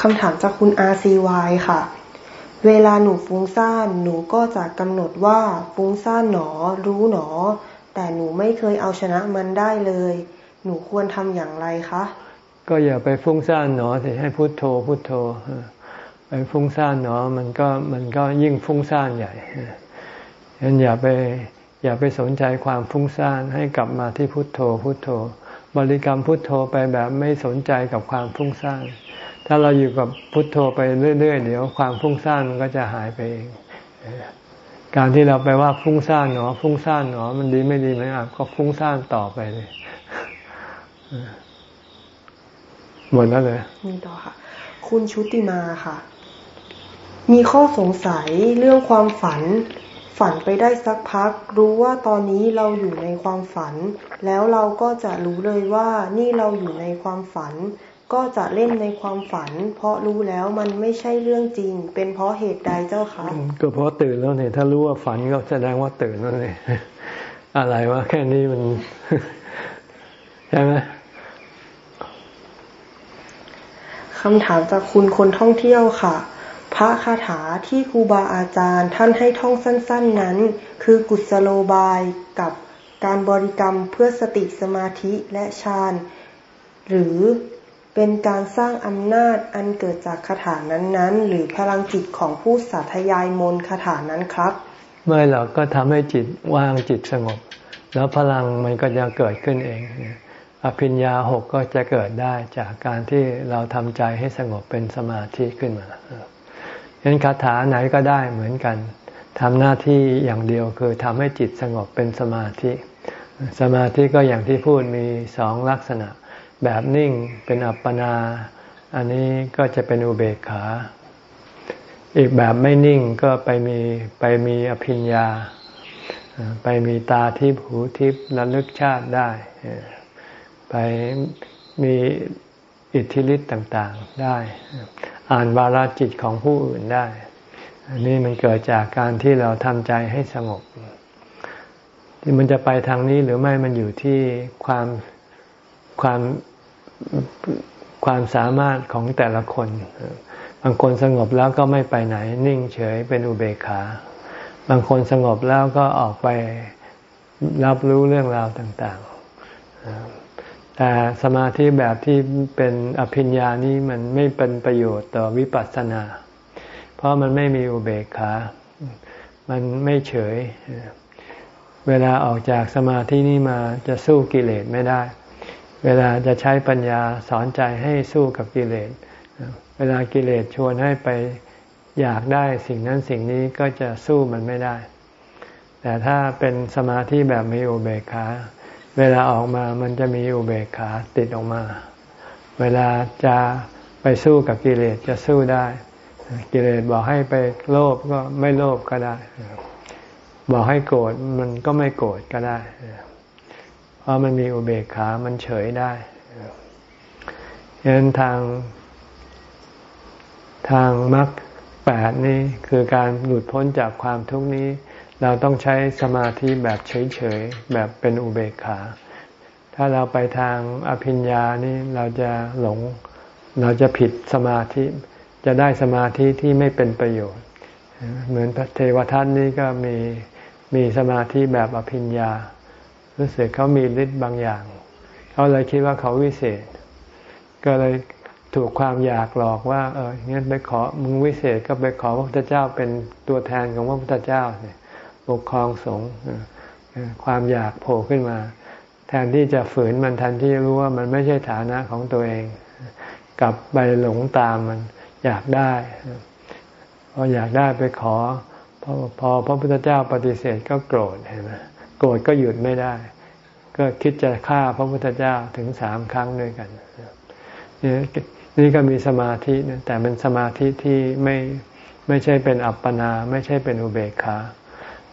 คำถามจากคุณ RCY ค่ะ เวลาหนูฟุ้งซ่านหนูก็จะกำหนดว่าฟุ้งซ่านหนอ รู้หนอแแต่หนูไม่เคยเอาชนะมันได้เลย หนูควรทำอย่างไรคะก็อย่าไปฟุ้งซ่านหนอสิให้พุโทโธพุโทโธ ไปฟุ้งซ่านหนอมันก็มันก็ยิ่งฟุ้งซ่านใหญ่ฉะนั้นอย่าไปอย่าไปสนใจความฟุ้งซ่านให้กลับมาที่พุทโธพุทโธ บริกรรมพุทโธไปแบบไม่สนใจกับความฟุ้งซ่านถ้าเราอยู่กับพุทโธไปเรื่อย ๆ เดี๋ยวความฟุ้งซ่านมันก็จะหายไปเองการที่เราไปว่าฟุ้งซ่านหนอฟุ้งซ่านหนอมันดีไม่ดีไหมอะก็ฟุ้งซ่านต่อไปเลยหมดแล้วเลยมีต่อค่ะ คุณชุติมาค่ะ มีข้อสงสัยเรื่องความฝัน ฝันไปได้สักพัก รู้ว่าตอนนี้เราอยู่ในความฝัน แล้วเราก็จะรู้เลยว่านี่เราอยู่ในความฝัน ก็จะเล่นในความฝัน เพราะรู้แล้วมันไม่ใช่เรื่องจริง เป็นเพราะเหตุใดเจ้าคะก็เพราะตื่นแล้วเนี่ยถ้ารู้ว่าฝันก็แสดงว่าตื่นแล้วเนี่ยอะไรวะแค่นี้มันใช่ไหมคำถามจากคุณคนท่องเที่ยวค่ะ พระคาถาที่ครูบาอาจารย์ท่านให้ท่องสั้น ๆนั้น คือกุศโลบายกับการบริกรรมเพื่อสติสมาธิและฌานหรือเป็นการสร้างอำนาจอันเกิดจากคาถานั้นๆ หรือพลังจิตของผู้สาธยายมนคาถานั้นครับ ไม่หรอกก็ทำให้จิตว่างจิตสงบ แล้วพลังมันก็จะเกิดขึ้นเองอภิญญาหกก็จะเกิดได้จากการที่เราทำใจให้สงบเป็นสมาธิขึ้นมา ฉะนั้นคาถาไหนก็ได้เหมือนกันทำหน้าที่อย่างเดียวคือทำให้จิตสงบเป็นสมาธิ สมาธิก็อย่างที่พูดมีสองลักษณะ แบบนิ่งเป็นอัปปนา อันนี้ก็จะเป็นอุเบกขา อีกแบบไม่นิ่งก็ไปมีไปมีอภิญญา ไปมีตาทิพหูทิพระลึกชาติได้ ไปมีอิทธิฤทธิ์ต่างๆได้ อ่านวาลจิตของผู้อื่นได้ อันนี้มันเกิดจากการที่เราทำใจให้สงบ ที่มันจะไปทางนี้หรือไม่มันอยู่ที่ความความความสามารถของแต่ละคน บางคนสงบแล้วก็ไม่ไปไหน นิ่งเฉยเป็นอุเบกขา บางคนสงบแล้วก็ออกไปรับรู้เรื่องราวต่าง ๆ แต่สมาธิแบบที่เป็นอภิญญานี้มันไม่เป็นประโยชน์ต่อวิปัสสนา เพราะมันไม่มีอุเบกขา มันไม่เฉย เวลาออกจากสมาธินี้มาจะสู้กิเลสไม่ได้ เวลาจะใช้ปัญญาสอนใจให้สู้กับกิเลส เวลากิเลสชวนให้ไปอยากได้สิ่งนั้นสิ่งนี้ก็จะสู้มันไม่ได้ แต่ถ้าเป็นสมาธิแบบมีอุเบกขา เวลาออกมามันจะมีอุเบกขาติดออกมา เวลาจะไปสู้กับกิเลสจะสู้ได้ กิเลสบอกให้ไปโลภก็ไม่โลภก็ได้ บอกให้โกรธมันก็ไม่โกรธก็ได้ เพราะมันมีอุเบกขา มันเฉยได้ฉะนั้นทางทางมรรคแปดนี่คือการหลุดพ้นจากความทุกข์นี้ เราต้องใช้สมาธิแบบเฉยๆ แบบเป็นอุเบกขา ถ้าเราไปทางอภิญญานี่เราจะหลง เราจะผิดสมาธิ จะได้สมาธิที่ไม่เป็นประโยชน์ เหมือนพระเทวทัตนี่ก็มีมีสมาธิแบบอภิญญา รู้สึกเขามีฤทธิ์บางอย่าง เขาเลยคิดว่าเขาวิเศษ ก็เลยถูกความอยากหลอกว่า เอองั้นไปขอมึงวิเศษก็ไปขอพระพุทธเจ้าเป็นตัวแทนของพระพุทธเจ้าเนี่ย ปกครองสงฆ์ความอยากโผล่ขึ้นมา แทนที่จะฝืนมันทันที่รู้ว่ามันไม่ใช่ฐานะของตัวเอง กลับไปหลงตามมันอยากได้พออยากได้ไปขอพอพอพระพุทธเจ้าปฏิเสธก็โกรธเห็นไหมโกรธก็หยุดไม่ได้ ก็คิดจะฆ่าพระพุทธเจ้าถึงสามครั้งด้วยกันนี่นี่ก็มีสมาธินะแต่เป็นสมาธิที่ไม่ไม่ใช่เป็นอัปปนา ไม่ใช่เป็นอุเบกขา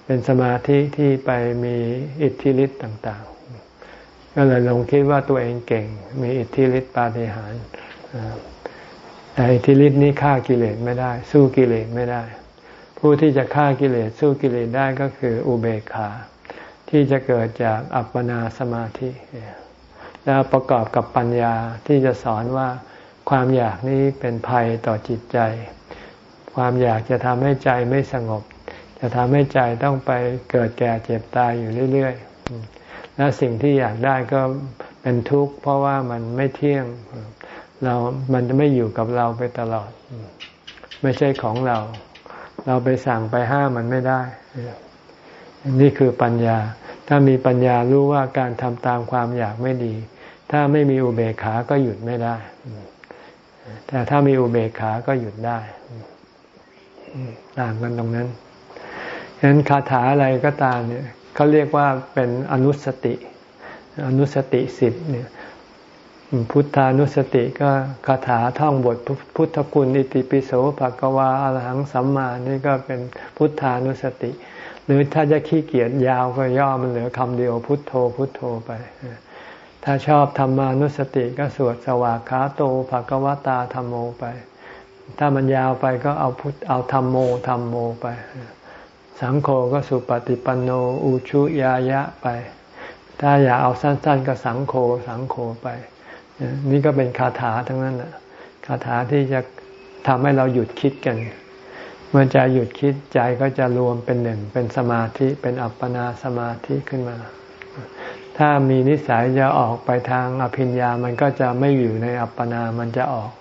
เป็นสมาธิที่ไปมีอิทธิฤทธิ์ต่าง ๆ ก็เลยลงคิดว่าตัวเองเก่ง มีอิทธิฤทธิ์ปาฏิหาริย์แต่อิทธิฤทธิ์นี้ฆ่ากิเลสไม่ได้ สู้กิเลสไม่ได้ ผู้ที่จะฆ่ากิเลสสู้กิเลสได้ก็คืออุเบกขา ที่จะเกิดจากอัปปนาสมาธิ แล้วประกอบกับปัญญาที่จะสอนว่าความอยากนี้เป็นภัยต่อจิตใจ ความอยากจะทำให้ใจไม่สงบ จะทำให้ใจต้องไปเกิดแก่เจ็บตายอยู่เรื่อยๆ แล้วสิ่งที่อยากได้ก็เป็นทุกข์เพราะว่ามันไม่เที่ยง เรา มันจะไม่อยู่กับเราไปตลอด ไม่ใช่ของเรา เราไปสั่งไปห้ามมันไม่ได้ นี่คือปัญญา ถ้ามีปัญญารู้ว่าการทำตามความอยากไม่ดี ถ้าไม่มีอุเบกขา ก็หยุดไม่ได้ แต่ถ้ามีอุเบกขา ก็หยุดได้ ต่างกันตรงนั้น ฉะนั้นคาถาอะไรก็ตามเนี่ยเขาเรียกว่าเป็นอนุสติ อนุสติสิบเนี่ยพุทธานุสติก็คาถาท่องบทพุทธคุณอิติปิโสภะกวาอรหังสัมมานี่ก็เป็นพุทธานุสติ หรือถ้าจะขี้เกียจยาวก็ย่อมันเหลือคำเดียวพุทโธพุทโธไป ถ้าชอบธรรมานุสติก็สวดสวากขาโตภะกวตาธรรมโมไป ถ้ามันยาวไปก็เอาพุทเอาธรรมโมธรรมโมไป สังโฆก็สุปฏิปันโนอุชุยายะไป ถ้าอยากเอาสั้น ๆ ก็สังโฆสังโฆไป นี่ก็เป็นคาถาทั้งนั้นแหละคาถาที่จะทำให้เราหยุดคิดกัน เมื่อใจหยุดคิดใจก็จะรวมเป็นหนึ่ง เป็นสมาธิเป็นอัปปนาสมาธิขึ้นมา ถ้ามีนิสัยจะออกไปทางอภิญญามันก็จะไม่อยู่ในอัปปนามันจะออก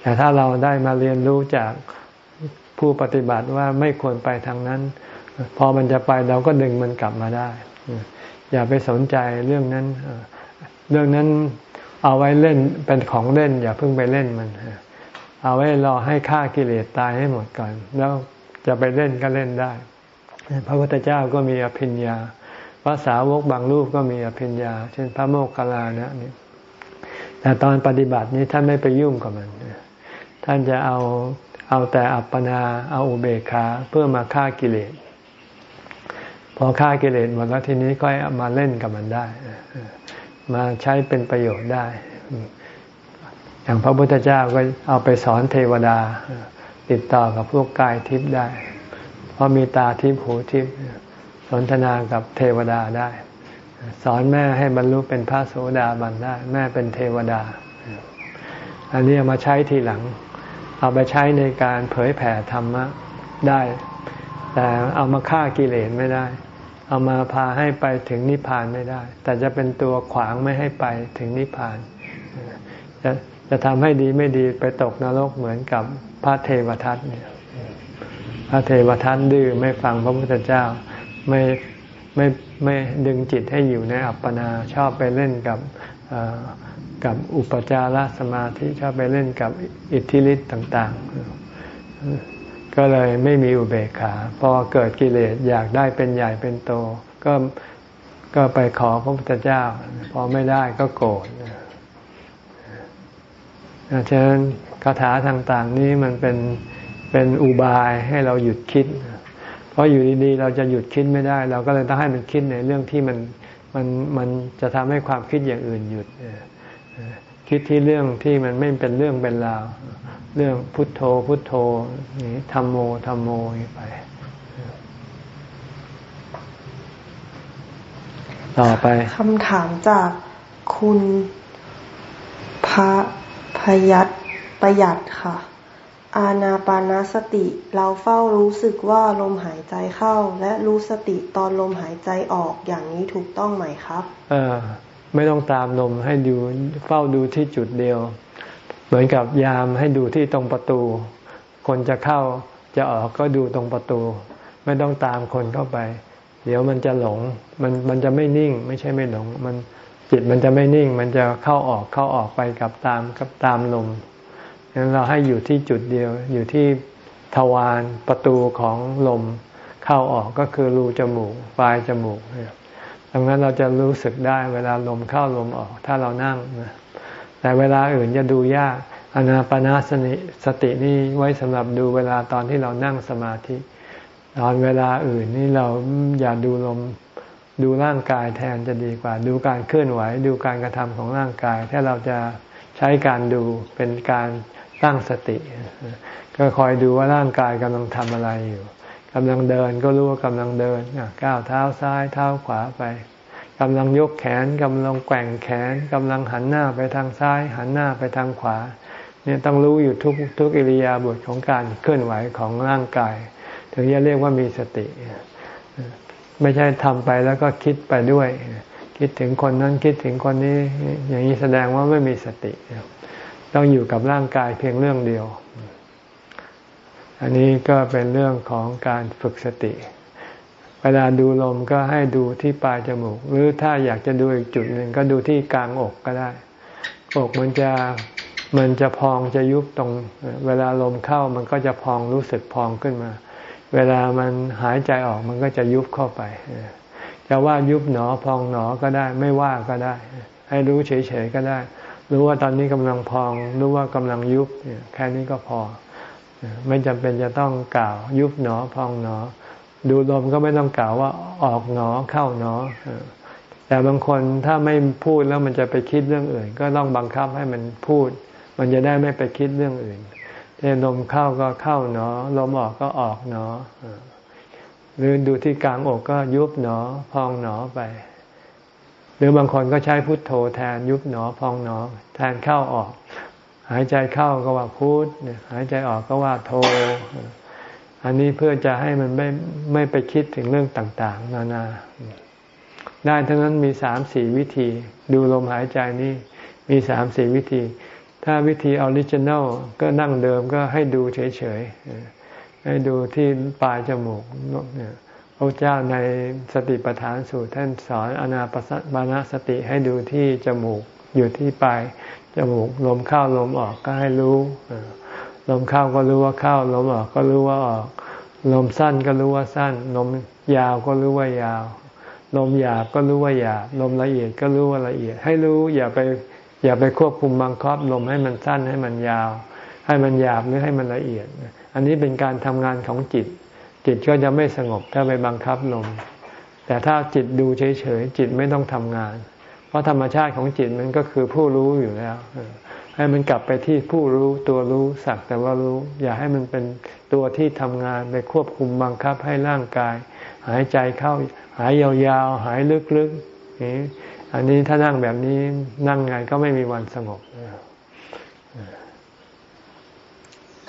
แต่ถ้าเราได้มาเรียนรู้จาก ผู้ปฏิบัติว่าไม่ควรไปทางนั้น พอมันจะไปเราก็ดึงมันกลับมาได้ อย่าไปสนใจเรื่องนั้น เรื่องนั้นเอาไว้เล่นเป็นของเล่น อย่าเพิ่งไปเล่นมัน เอาไว้รอให้ฆ่ากิเลสตายให้หมดก่อน แล้วจะไปเล่นก็เล่นได้ พระพุทธเจ้าก็มีอภิญญาภาษาวกบางรูปก็มีอภิญญา เช่นพระโมคคัลลานะนี่แต่ตอนปฏิบัตินี้ท่านไม่ไปยุ่งกับมัน ท่านจะเอา เอาแต่อัปปนาเอาอุเบกขาเพื่อมาฆ่ากิเลสพอฆ่ากิเลสหมดแล้วทีนี้ก็มาเล่นกับมันได้ มาใช้เป็นประโยชน์ได้ อย่างพระพุทธเจ้าก็เอาไปสอนเทวดา ติดต่อกับพวกกายทิพย์ได้ เพราะมีตาทิพย์หูทิพย์สนทนากับเทวดาได้ สอนแม่ให้บรรลุเป็นพระโสดาบันได้ แม่เป็นเทวดา อันนี้เอามาใช้ทีหลัง เอาไปใช้ในการเผยแผ่ธรรมะได้ แต่เอามาฆ่ากิเลสไม่ได้ เอามาพาให้ไปถึงนิพพานไม่ได้ แต่จะเป็นตัวขวางไม่ให้ไปถึงนิพพาน จะจะทำให้ดีไม่ดีไปตกนรกเหมือนกับพระเทวทัตเนี่ย พระเทวทัตดื้อไม่ฟังพระพุทธเจ้าไม่ไม่ไม่ดึงจิตให้อยู่ในอัปปนาชอบไปเล่นกับ กับอุปจารสมาธิชอบไปเล่นกับอิทธิฤทธิ์ต่าง ๆ ก็เลยไม่มีอุเบกขา พอเกิดกิเลสอยากได้เป็นใหญ่เป็นโต ก็ก็ไปขอพระพุทธเจ้า พอไม่ได้ก็โกรธฉะนั้นคาถาต่างๆ นี้มันเป็นเป็นอุบายให้เราหยุดคิด เพราะอยู่ดีๆ เราจะหยุดคิดไม่ได้ เราก็เลยต้องให้มันคิดในเรื่องที่มันมันมันจะทำให้ความคิดอย่างอื่นหยุด คิดที่เรื่องที่มันไม่เป็นเรื่องเป็นราว เรื่องพุทโธพุทโธนี่ธรรมโมธรรมโมไป ต่อไปคำถามจากคุณพระพยัตประหยัดค่ะ อาณาปานาสติ เราเฝ้ารู้สึกว่าลมหายใจเข้า และรู้สติตอนลมหายใจออกอย่างนี้ถูกต้องไหมครับ เออ ไม่ต้องตามลมให้ดูเฝ้าดูที่จุดเดียว เหมือนกับยามให้ดูที่ตรงประตู คนจะเข้าจะออกก็ดูตรงประตู ไม่ต้องตามคนเข้าไป เดี๋ยวมันจะหลงมันมันจะไม่นิ่ง ไม่ใช่ไม่หลง มันจิตมันจะไม่นิ่ง มันจะเข้าออกเข้าออกไปกับตามกับตามลมงนั้นเราให้อยู่ที่จุดเดียว อยู่ที่ทวารประตูของลม เข้าออกก็คือรูจมูกปลายจมูกเนี่ย ดังนั้นเราจะรู้สึกได้เวลาลมเข้าลมออก ถ้าเรานั่งแต่เวลาอื่นจะดูยากอนาปนาสนิสตินี่ไว้สำหรับดูเวลาตอนที่เรานั่งสมาธิ ตอนเวลาอื่นนี่เราอย่าดูลมดูร่างกายแทนจะดีกว่า ดูการเคลื่อนไหว ดูการกระทำของร่างกาย ถ้าเราจะใช้การดูเป็นการตั้งสติ ก็คอยดูว่าร่างกายกำลังทำอะไรอยู่ กำลังเดินก็รู้ว่ากำลังเดินก้าวเท้าซ้ายเท้าขวาไปกำลังยกแขนกำลังแกว่งแขนกำลังหันหน้าไปทางซ้าย หันหน้าไปทางขวา เนี่ยต้องรู้อยู่ทุกทุกอิริยาบถของการเคลื่อนไหวของร่างกาย ถึงจะเรียกว่ามีสติ ไม่ใช่ทำไปแล้วก็คิดไปด้วย คิดถึงคนนั้นคิดถึงคนนี้ อย่างนี้แสดงว่าไม่มีสติ ต้องอยู่กับร่างกายเพียงเรื่องเดียว อันนี้ก็เป็นเรื่องของการฝึกสติ เวลาดูลมก็ให้ดูที่ปลายจมูก หรือถ้าอยากจะดูอีกจุดหนึ่งก็ดูที่กลางอกก็ได้ อกมันจะมันจะพองจะยุบตรง เวลาลมเข้ามันก็จะพองรู้สึกพองขึ้นมา เวลามันหายใจออกมันก็จะยุบเข้าไป จะว่ายุบหนอพองหนอก็ได้ไม่ว่าก็ได้ ให้รู้เฉยๆก็ได้ รู้ว่าตอนนี้กำลังพอง รู้ว่ากำลังยุบแค่นี้ก็พอ ไม่จำเป็นจะต้องกล่าวยุบหนอพองหนอ ดูลมก็ไม่ต้องกล่าวว่าออกหนอเข้าหนอแต่บางคนถ้าไม่พูดแล้วมันจะไปคิดเรื่องอื่น ก็ต้องบังคับให้มันพูด มันจะได้ไม่ไปคิดเรื่องอื่นเช่นลมเข้าก็เข้าหนอ ลมออกก็ออกหนอหรือดูที่กลางอกก็ยุบหนอ พองหนอไป หรือบางคนก็ใช้พุทโธแทนยุบหนอ พองหนอ แทนเข้าออก หายใจเข้าก็ว่าพุทหายใจออกก็ว่าโธอันนี้เพื่อจะให้มันไม่ไม่ไปคิดถึงเรื่องต่าง ๆ นานา ได้ทั้งนั้นมีสามสี่วิธี ดูลมหายใจนี่มีสามสี่วิธี ถ้าวิธีออริจินัลก็นั่งเดิมก็ให้ดูเฉยๆ ให้ดูที่ปลายจมูกเนี่ยพระเจ้าในสติปัฏฐานสูตรท่านสอนอนาปบานาสติให้ดูที่จมูกอยู่ที่ปลาย จมูกลมเข้าลมออกก็ให้รู้ลมเข้าก็รู้ว่าเข้าลมออกก็รู้ว่าออก ลมสั้นก็รู้ว่าสั้น ลมยาวก็รู้ว่ายาว ลมหยาบก็รู้ว่าหยาบลมละเอียดก็รู้ว่าละเอียด ให้รู้อย่าไปอย่าไปควบคุมบังคับลมให้มันสั้นให้มันยาว ให้มันหยาบหรือให้มันละเอียด อันนี้เป็นการทำงานของจิต จิตก็จะไม่สงบถ้าไปบังคับลม แต่ถ้าจิตดูเฉยๆจิตไม่ต้องทำงาน เพราะธรรมชาติของจิตมันก็คือผู้รู้อยู่แล้วให้มันกลับไปที่ผู้รู้ตัวรู้สักแต่ว่ารู้ อย่าให้มันเป็นตัวที่ทำงานไปควบคุมบังคับให้ร่างกาย หายใจเข้า หายยาวๆ หายลึกๆอันนี้ถ้านั่งแบบนี้นั่งไงก็ไม่มีวันสงบ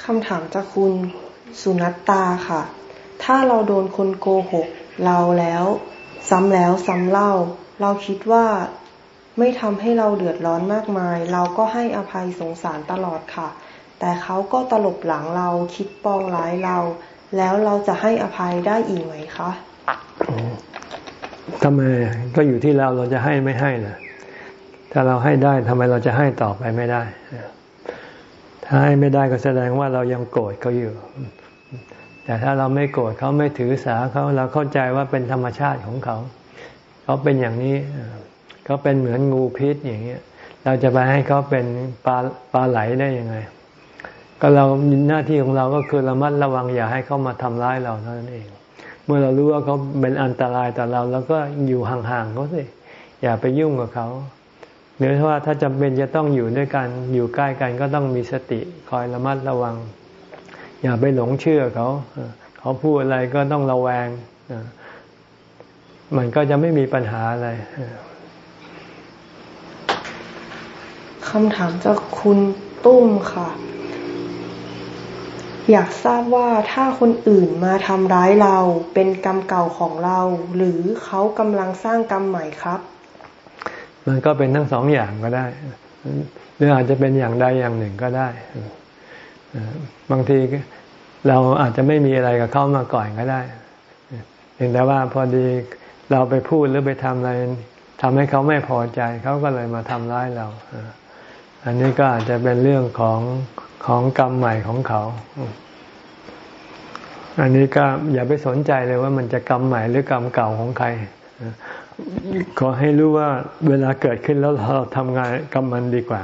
คำถามจากคุณสุนัตตาค่ะ ถ้าเราโดนคนโกหก เราแล้ว ซ้ำแล้วซ้ำเล่า เราคิดว่า ไม่ทำให้เราเดือดร้อนมากมาย เราก็ให้อภัยสงสารตลอดค่ะ แต่เขาก็ตลบหลังเราคิดปองร้ายเรา แล้วเราจะให้อภัยได้อีกไหมคะทำไมก็อยู่ที่เราเราจะให้ไม่ให้นะถ้าเราให้ได้ทำไมเราจะให้ต่อไปไม่ได้ ถ้าให้ไม่ได้ก็แสดงว่าเรายังโกรธเขาอยู่ แต่ถ้าเราไม่โกรธเขาไม่ถือสาเขาเราเข้าใจว่าเป็นธรรมชาติของเขา เขาเป็นอย่างนี้ เขาเป็นเหมือนงูพิษอย่างเงี้ย เราจะไปให้เขาเป็นปลาปลาไหลได้ยังไง ก็เราหน้าที่ของเราก็คือระมัดระวังอย่าให้เขามาทำร้ายเราเท่านั้นเอง เมื่อเรารู้ว่าเขาเป็นอันตรายต่อเราเราก็อยู่ห่างๆเขาสิอย่าไปยุ่งกับเขาหรือว่าถ้าจำเป็นจะต้องอยู่ด้วยกันอยู่ใกล้กันก็ต้องมีสติคอยระมัดระวัง อย่าไปหลงเชื่อเขา เขาพูดอะไรก็ต้องระแวง มันก็จะไม่มีปัญหาอะไร คำถามจากคุณตุ้มค่ะ อยากทราบว่าถ้าคนอื่นมาทำร้ายเราเป็นกรรมเก่าของเรา หรือเขากำลังสร้างกรรมใหม่ครับ มันก็เป็นทั้งสองอย่างก็ได้ หรืออาจจะเป็นอย่างใดอย่างหนึ่งก็ได้ บางทีเราอาจจะไม่มีอะไรกับเขามาก่อนก็ได้เพียงแต่ว่าพอดีเราไปพูดหรือไปทำอะไรทำให้เขาไม่พอใจ เขาก็เลยมาทำร้ายเรา อันนี้ก็อาจจะเป็นเรื่องของของกรรมใหม่ของเขา อันนี้ก็อย่าไปสนใจเลยว่ามันจะกรรมใหม่หรือกรรมเก่าของใคร ขอให้รู้ว่าเวลาเกิดขึ้นแล้วเราทำงานกับมันดีกว่า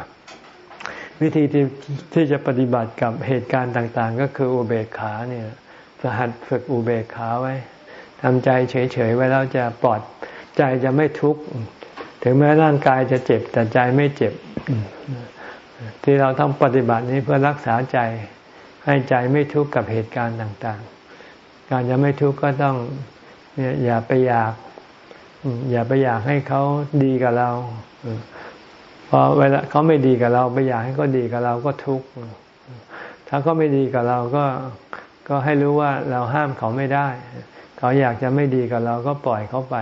วิธีที่ที่จะปฏิบัติกับเหตุการณ์ต่าง ๆ ก็คืออุเบกขาเนี่ยสหัดฝึกอุเบกขาไว้ทำใจเฉยๆไว้แล้วจะปลอดใจจะไม่ทุกข์ถึงแม้ร่างกายจะเจ็บแต่ใจไม่เจ็บ ที่เราต้องปฏิบัตินี้เพื่อรักษาใจให้ใจไม่ทุกข์กับเหตุการณ์ต่าง ๆ การจะไม่ทุกข์ก็ต้องเนี่ยอย่าไปอยาก อย่าไปอยากให้เขาดีกับเราเพราะเวลาเขาไม่ดีกับเรา ไปอยากให้เขาดีกับเราก็ทุกข์ถ้าเขาไม่ดีกับเราก็ก็ให้รู้ว่าเราห้ามเขาไม่ได้ เขาอยากจะไม่ดีกับเราก็ปล่อยเขาไป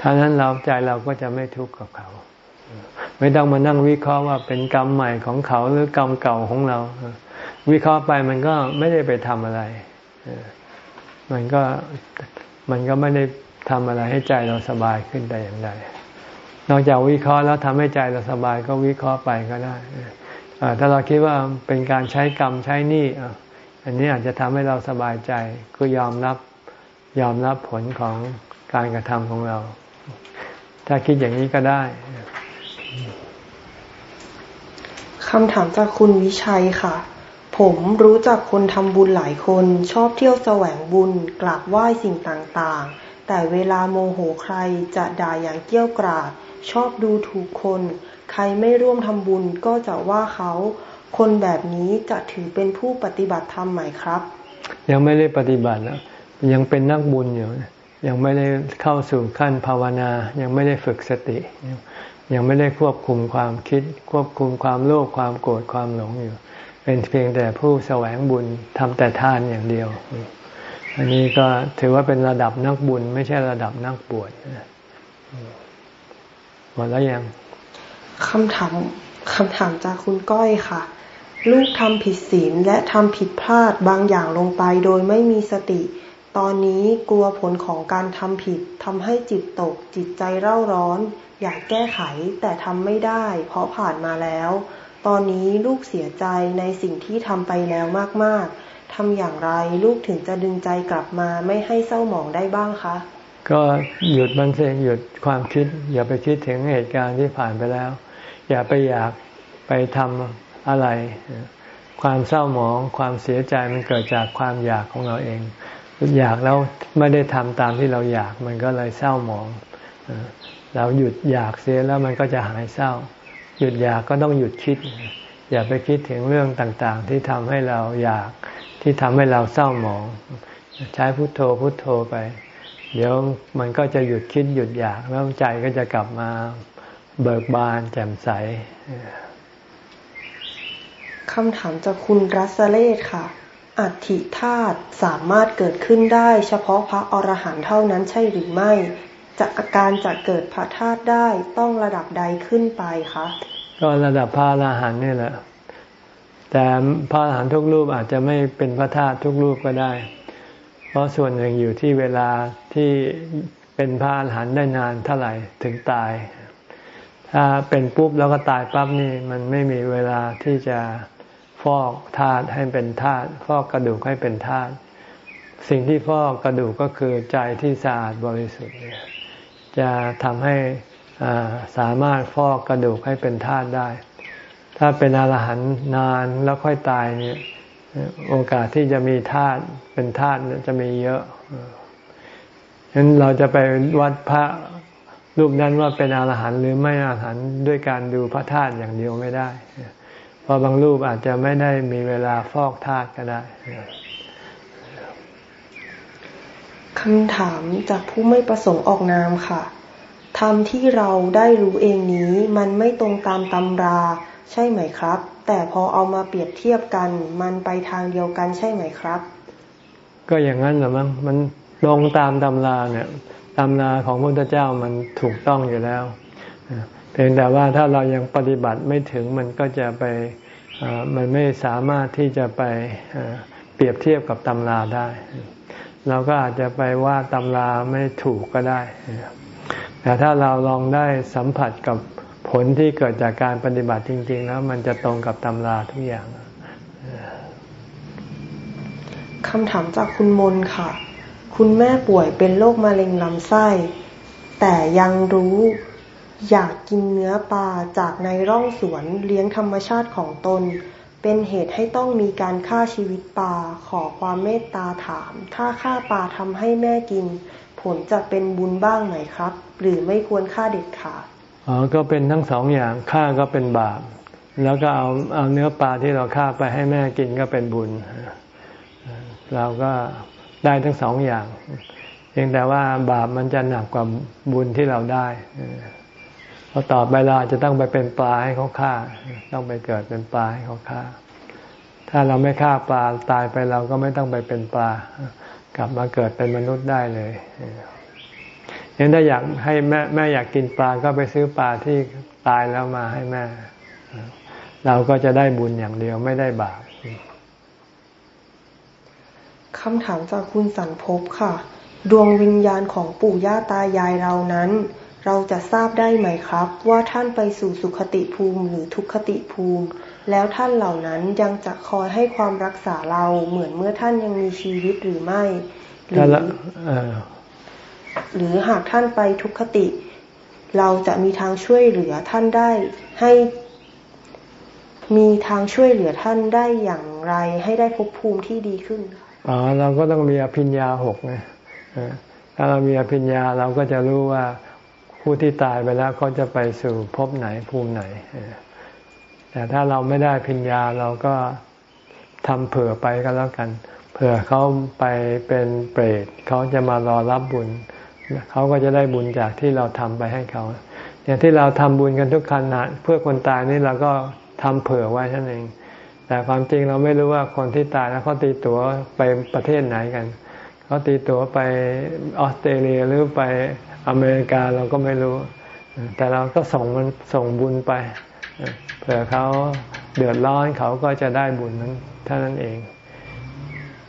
ท่านั้นเราใจเราก็จะไม่ทุกข์กับเขา ไม่ต้องมานั่งวิเคราะห์ว่าเป็นกรรมใหม่ของเขาหรือกรรมเก่าของเรา วิเคราะห์ไปมันก็ไม่ได้ไปทำอะไร มันก็มันก็ไม่ได้ทำอะไรให้ใจเราสบายขึ้นแต่อย่างใดนอกจากวิเคราะห์แล้วทำให้ใจเราสบายก็วิเคราะห์ไปก็ได้ถ้าเราคิดว่าเป็นการใช้กรรมใช้หนี้อันนี้อาจจะทำให้เราสบายใจก็ยอมรับยอมรับผลของการกระทำของเรา ถ้าคิดอย่างนี้ก็ได้ คำถามจากคุณวิชัยค่ะ ผมรู้จักคนทำบุญหลายคน ชอบเที่ยวแสวงบุญกราบไหว้สิ่งต่างๆ แต่เวลาโมโหใครจะด่าอย่างเกี้ยวกราด ชอบดูถูกคน ใครไม่ร่วมทำบุญก็จะว่าเขา คนแบบนี้จะถือเป็นผู้ปฏิบัติธรรมไหมครับ ยังไม่ได้ปฏิบัติแล้วยังเป็นนักบุญอยู่ยังไม่ได้เข้าสู่ขั้นภาวนา ยังไม่ได้ฝึกสติ ยังไม่ได้ควบคุมความคิด ควบคุมความโลภความโกรธความหลงอยู่ เป็นเพียงแต่ผู้แสวงบุญทำแต่ทานอย่างเดียว อันนี้ก็ถือว่าเป็นระดับนักบุญ ไม่ใช่ระดับนักบวชหมดแล้วยังคำถามคำถามจากคุณก้อยค่ะ ลูกทำผิดศีลและทำผิดพลาดบางอย่างลงไปโดยไม่มีสติ ตอนนี้กลัวผลของการทำผิดทำให้จิตตกจิตใจเร่าร้อน อยากแก้ไขแต่ทำไม่ได้ เพราะผ่านมาแล้ว ตอนนี้ลูกเสียใจในสิ่งที่ทำไปแล้วมากๆทำอย่างไรลูกถึงจะดึงใจกลับมาไม่ให้เศร้าหมองได้บ้างคะ ก็หยุดมันเองหยุดความคิด อย่าไปคิดถึงเหตุการณ์ที่ผ่านไปแล้ว อย่าไปอยากไปทำอะไร ความเศร้าหมอง ความเสียใจมันเกิดจากความอยากของเราเอง อยากแล้วไม่ได้ทำตามที่เราอยากมันก็เลยเศร้าหมอง เราหยุดอยากเสียแล้วมันก็จะหายเศร้า หยุดอยากก็ต้องหยุดคิด อย่าไปคิดถึงเรื่องต่างๆ ที่ทำให้เราอยากที่ทำให้เราเศร้าหมอง ใช้พุทโธพุทโธไป เดี๋ยวมันก็จะหยุดคิดหยุดอยากแล้วใจก็จะกลับมาเบิกบานแจ่มใสคำถามจากคุณรัสเลศค่ะ อัติธาตุสามารถเกิดขึ้นได้ เฉพาะพระอรหันต์เท่านั้นใช่หรือไม่ จะาการจะเกิดพระธาตุได้ต้องระดับใดขึ้นไปคะก็ระดับพระอรหันต์นี่แหละ แต่พระอรหันต์ทุกรูปอาจจะไม่เป็นพระธาตุทุกรูปก็ได้ เพราะส่วนหนึ่งอยู่ที่เวลาที่เป็นพระอรหันต์ได้นานเท่าไหร่ถึงตาย ถ้าเป็นปุ๊บแล้วก็ตายปั๊บนี่มันไม่มีเวลาที่จะฟอกธาตุให้เป็นธาตุฟอกกระดูกให้เป็นธาตุสิ่งที่ฟอกกระดูกก็คือใจที่สะอาดบริสุทธิ์เนี่ย จะทำให้สามารถฟอกกระดูกให้เป็นธาตุได้ ถ้าเป็นอรหันต์นานแล้วค่อยตายเนี่ยโอกาสที่จะมีธาตุเป็นธาตุจะมีเยอะฉะนั้นเราจะไปวัดพระรูปนั้นว่าเป็นอรหันต์หรือไม่อรหันต์ด้วยการดูพระธาตุอย่างเดียวไม่ได้ เพราะบางรูปอาจจะไม่ได้มีเวลาฟอกธาตุก็ได้ คำถามจากผู้ไม่ประสงค์ออกนามค่ะธรรมที่เราได้รู้เองนี้มันไม่ตรงตามตำรา ใช่ไหมครับ แต่พอเอามาเปรียบเทียบกัน มันไปทางเดียวกันใช่ไหมครับ ก็อย่างนั้นแหละมั้งมันตรงตามตำราเนี่ยตำราของพระพุทธเจ้ามันถูกต้องอยู่แล้วเพียงแต่ว่าถ้าเรายังปฏิบัติไม่ถึงมันก็จะไปมันไม่สามารถที่จะไปเปรียบเทียบกับตำราได้ เราก็อาจจะไปว่าตำราไม่ถูกก็ได้ แต่ถ้าเราลองได้สัมผัสกับผลที่เกิดจากการปฏิบัติจริง ๆ แล้ว มันจะตรงกับตำราทุกอย่างคำถามจากคุณมนค่ะ คุณแม่ป่วยเป็นโรคมะเร็งลำไส้ แต่ยังรู้อยากกินเนื้อปลาจากในร่องสวนเลี้ยงธรรมชาติของตน เป็นเหตุให้ต้องมีการฆ่าชีวิตปลาขอความเมตตาถาม ถ้าฆ่าปลาทำให้แม่กิน ผลจะเป็นบุญบ้างไหมครับ หรือไม่ควรฆ่าเด็ดขาดอ๋อก็เป็นทั้งสองอย่างฆ่าก็เป็นบาป แล้วก็เอาเอาเนื้อปลาที่เราฆ่าไปให้แม่กินก็เป็นบุญ เราก็ได้ทั้งสองอย่างเพียงแต่ว่าบาปมันจะหนักกว่าบุญที่เราได้ พอต่อไปเราจะต้องไปเป็นปลาให้เขาฆ่า ต้องไปเกิดเป็นปลาให้เขาฆ่า ถ้าเราไม่ฆ่าปลาตายไปเราก็ไม่ต้องไปเป็นปลา กลับมาเกิดเป็นมนุษย์ได้เลยยังได้อยากให้แม่แม่อยากกินปลาก็ไปซื้อปลาที่ตายแล้วมาให้แม่ เราก็จะได้บุญอย่างเดียวไม่ได้บาปคำถามจากคุณสันพบค่ะ ดวงวิญญาณของปู่ย่าตายายเรานั้น เราจะทราบได้ไหมครับ ว่าท่านไปสู่สุขติภูมิหรือทุกขติภูมิ แล้วท่านเหล่านั้นยังจะคอยให้ความรักษาเราเหมือนเมื่อท่านยังมีชีวิตหรือไม่หรือหรือหากท่านไปทุกขติ เราจะมีทางช่วยเหลือท่านได้ให้ มีทางช่วยเหลือท่านได้อย่างไร ให้ได้ภพภูมิที่ดีขึ้นอ๋อเราก็ต้องมีอภิญญาหกนะถ้าเรามีอภิญญาเราก็จะรู้ว่า ผู้ที่ตายไปแล้วเขาจะไปสู่ภพไหนภูมิไหน แต่ถ้าเราไม่ได้พิญญาเราก็ทำเผื่อไปก็แล้วกัน เผื่อเขาไปเป็นเปรตเขาจะมารอรับบุญ เขาก็จะได้บุญจากที่เราทำไปให้เขาอย่างที่เราทำบุญกันทุกขณะเพื่อคนตายนี่เราก็ทำเผื่อไว้ท่านเอง แต่ความจริงเราไม่รู้ว่าคนที่ตายแล้วเขาตีตั๋วไปประเทศไหนกันเขาตีตั๋วไปออสเตรเลียหรือไป อเมริกาเราก็ไม่รู้ แต่เราก็ส่งมันส่งบุญไปเผื่อเขาเดือดร้อนเขาก็จะได้บุญนั้นเท่านั้นเอง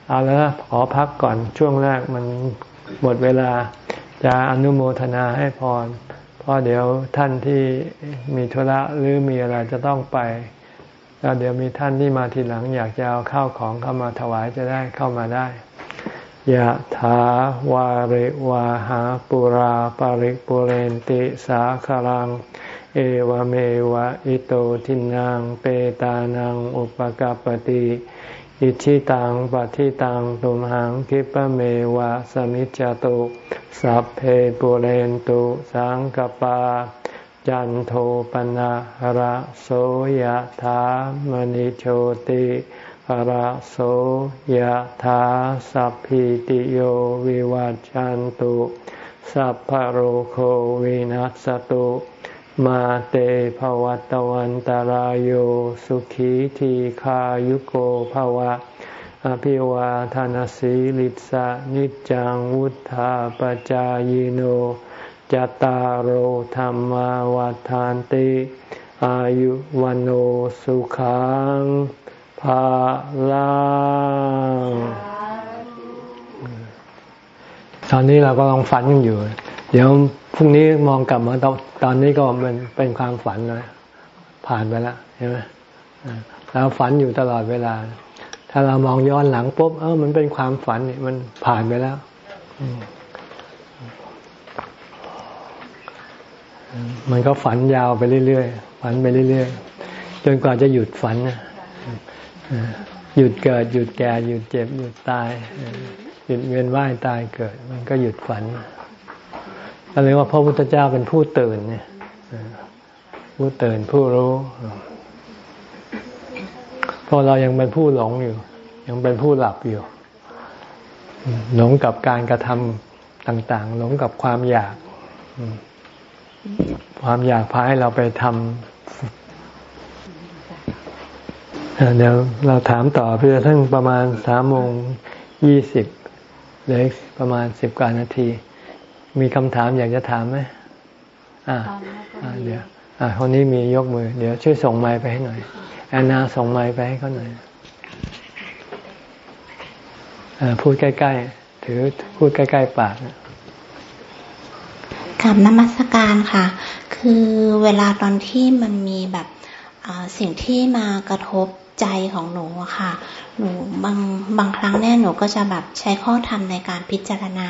เอาแล้วขอพักก่อนช่วงแรกมันหมดเวลาจะอนุโมทนาให้พรเพราะเดี๋ยวท่านที่มีธุระหรือมีอะไรจะต้องไปแล้วเดี๋ยวมีท่านที่มาทีหลังอยากจะเอาข้าวของเข้ามาถวายจะได้เข้ามาได้ ยะถาวาริวาหาปุราปาริปุเรนติสาคลัง เอวเมวะอิโตทินังเปตานังอุปกาปติอิชิตังปฏิตังตุมหังคิปะเมวะสมิจจตุสัพเพปุเรนตุสังกปา จันโทปนะระโสยธามณิโชติ ระโสยธาสัพพิติโยวิวัจจันตุสัพพโรโควินัสตุมาเตภวัตวันตารโยสุขีทีขายุโกภวะ อภิวาทานสีลิสะนิจังวุธาปจายโนจตารโหธรรมวาทานติ อายุวันโอสุขัง ภาลังตอนนี้เราก็ลองฝันกันอยู่ เดี๋ยวพรุ่งนี้มองกลับมาตอนตอนนี้ก็มันเป็นความฝันแล้วผ่านไปแล้วใช่ไหมเราฝันอยู่ตลอดเวลา ถ้าเรามองย้อนหลังปุ๊บเออมันเป็นความฝันนี่มันผ่านไปแล้วมันก็ฝันยาวไปเรื่อยๆฝันไปเรื่อยๆจนกว่าจะหยุดฝัน หยุดเกิด หยุดแก่ หยุดเจ็บ หยุดตาย หยุดเวียนว่ายตายเกิด มันก็หยุดฝันก็เลยกว่าพระพุทธเจ้าเป็นผู้ตื่นเนี่ยผู้ตื่นผู้รู้พอเรายังเป็นผู้หลงอยู่ ยังเป็นผู้หลับอยู่ หลงกับการกระทำต่าง ๆ หลงกับความอยาก ความอยากพาให้เราไปทำ เดี๋ยวเราถามต่อเพื่อทั้งประมาณสามโมงยี่สิบเหลือประมาณสิบกว่านาที มีคำถามอยากจะถามไหมอ่าเดี๋ยวอ่าคนนี้มียกมือ เดี๋ยวช่วยส่งไม้ไปให้หน่อยแอนนาส่งไม้ไปให้เขาหน่อยอพูดใกล้ ๆ ถือพูดใกล้ ๆ ปากนะกับนมัสการค่ะ คือเวลาตอนที่มันมีแบบสิ่งที่มากระทบ ใจของหนูอะค่ะ หนูบางบางครั้งเนี่ยหนูก็จะแบบใช้ข้อธรรมในการพิจารณา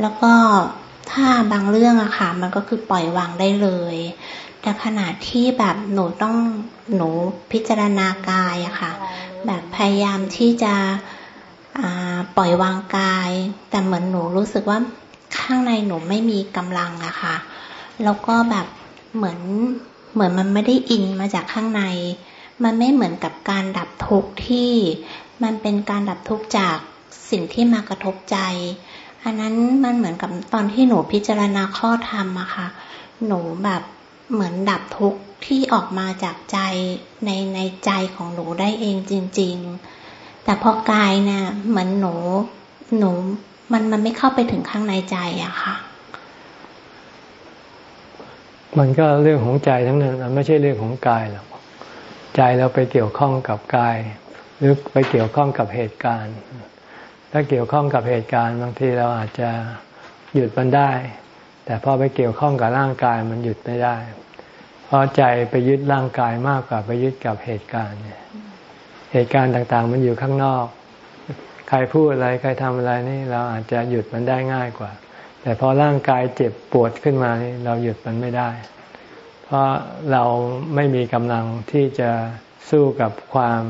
แล้วก็ถ้าบางเรื่องอะค่ะ มันก็คือปล่อยวางได้เลย แต่ขณะที่แบบหนูต้องหนูพิจารณากายอะค่ะ แบบพยายามที่จะปล่อยวางกาย แต่เหมือนหนูรู้สึกว่าข้างในหนูไม่มีกำลังอะค่ะ แล้วก็แบบเหมือนเหมือนมันไม่ได้อินมาจากข้างใน มันไม่เหมือนกับการดับทุกข์ที่มันเป็นการดับทุกข์จากสิ่งที่มากระทบใจ อันนั้นมันเหมือนกับตอนที่หนูพิจารณาข้อธรรมอะค่ะ หนูแบบเหมือนดับทุกข์ที่ออกมาจากใจในในใจของหนูได้เองจริง ๆ แต่พอกายเนี่ยเหมือนหนูหนูมันมันไม่เข้าไปถึงข้างในใจอะค่ะ มันก็เรื่องของใจทั้งนั้น มันไม่ใช่เรื่องของกายหรอก ใจเราไปเกี่ยวข้องกับกาย หรือไปเกี่ยวข้องกับเหตุการณ์ ถ้าเกี่ยวข้องกับเหตุการณ์บางทีเราอาจจะหยุดมันได้ แต่พอไปเกี่ยวข้องกับร่างกายมันหยุดไม่ได้ เพราะใจไปยึดร่างกายมากกว่าไปยึดกับเหตุการณ์เหตุการณ์ต่างๆ มันอยู่ข้างนอก ใครพูดอะไรใครทำอะไรนี่เราอาจจะหยุดมันได้ง่ายกว่า แต่พอร่างกายเจ็บปวดขึ้นมานี่เราหยุดมันไม่ได้ พราะเราไม่มีกำลังที่จะสู้กับความ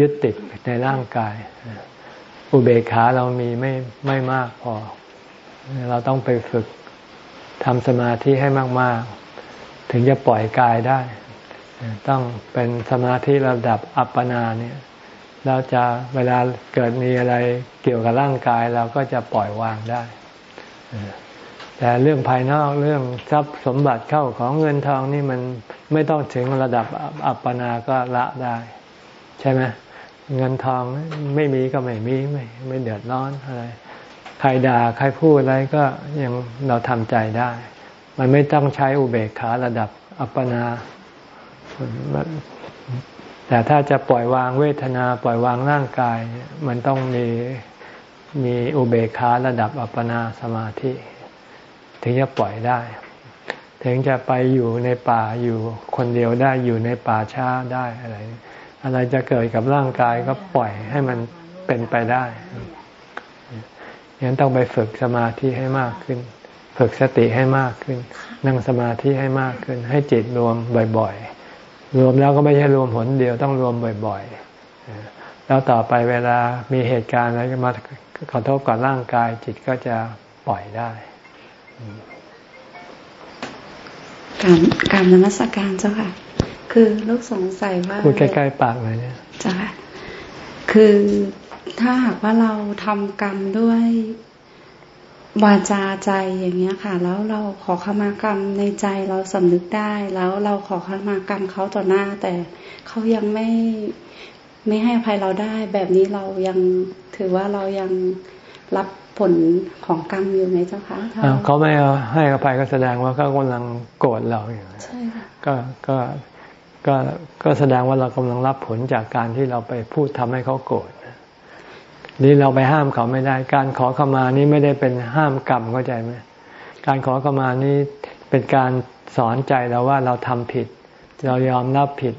ยึดติดในร่างกาย อุเบกขาเรามีไม่ไม่มากพอ เราต้องไปฝึกทำสมาธิให้มาก ๆ ถึงจะปล่อยกายได้ ต้องเป็นสมาธิระดับอัปปนาเนี่ยเราจะเวลาเกิดมีอะไรเกี่ยวกับร่างกาย เราก็จะปล่อยวางได้ แต่เรื่องภายนอกเรื่องทรัพย์สมบัติเข้าของเงินทองนี่มันไม่ต้องถึงระดับอัปปนาก็ละได้ ใช่ไหมเงินทองไม่มีก็ไม่มีไม่ไม่เดือดร้อนอะไรใครด่าใครพูดอะไรก็ยังเราทำใจได้ มันไม่ต้องใช้อุเบกขาระดับอัปปนา แต่ถ้าจะปล่อยวางเวทนา ปล่อยวางร่างกาย มันต้องมีมีอุเบกขาระดับอัปปนาสมาธิ ถึงจะปล่อยได้ ถึงจะไปอยู่ในป่าอยู่คนเดียวได้อยู่ในป่าช้าได้อะไร อะไรจะเกิดกับร่างกายก็ปล่อยให้มันเป็นไปได้ยังต้องไปฝึกสมาธิให้มากขึ้น ฝึกสติให้มากขึ้น นั่งสมาธิให้มากขึ้น ให้จิตรวมบ่อยๆ รวมแล้วก็ไม่ใช่รวมผลเดียวต้องรวมบ่อยๆ แล้วต่อไปเวลามีเหตุการณ์อะไรมากระทบกับร่างกายจิตก็จะปล่อยได้ การการนมัสการเจ้าค่ะ คือลูกสงสัยว่าพูดใกล้ๆปากเลยเนี่ยจ้าค่ะคือถ้าหากว่าเราทำกรรมด้วยวาจาใจอย่างเงี้ยค่ะ แล้วเราขอขมากรรมในใจเราสำนึกได้ แล้วเราขอขมากรรมเขาต่อหน้า แต่เขายังไม่ไม่ให้อภัยเราได้ แบบนี้เรายังถือว่าเรายังรับ ผลของกรรมอยู่ไหมเจ้าคะเขาไม่ให้อภัยก็แสดงว่าเขากำลังโกรธเราอยู่ใช่ค่ะก็ก็ก็ก็แสดงว่าเรากำลังรับผลจากการที่เราไปพูดทำให้เขาโกรธนี่เราไปห้ามเขาไม่ได้ การขอขมานี้ไม่ได้เป็นห้ามกรรมเข้าใจไหมการขอขมานี้เป็นการสอนใจเราว่าเราทำผิด เรายอมรับผิด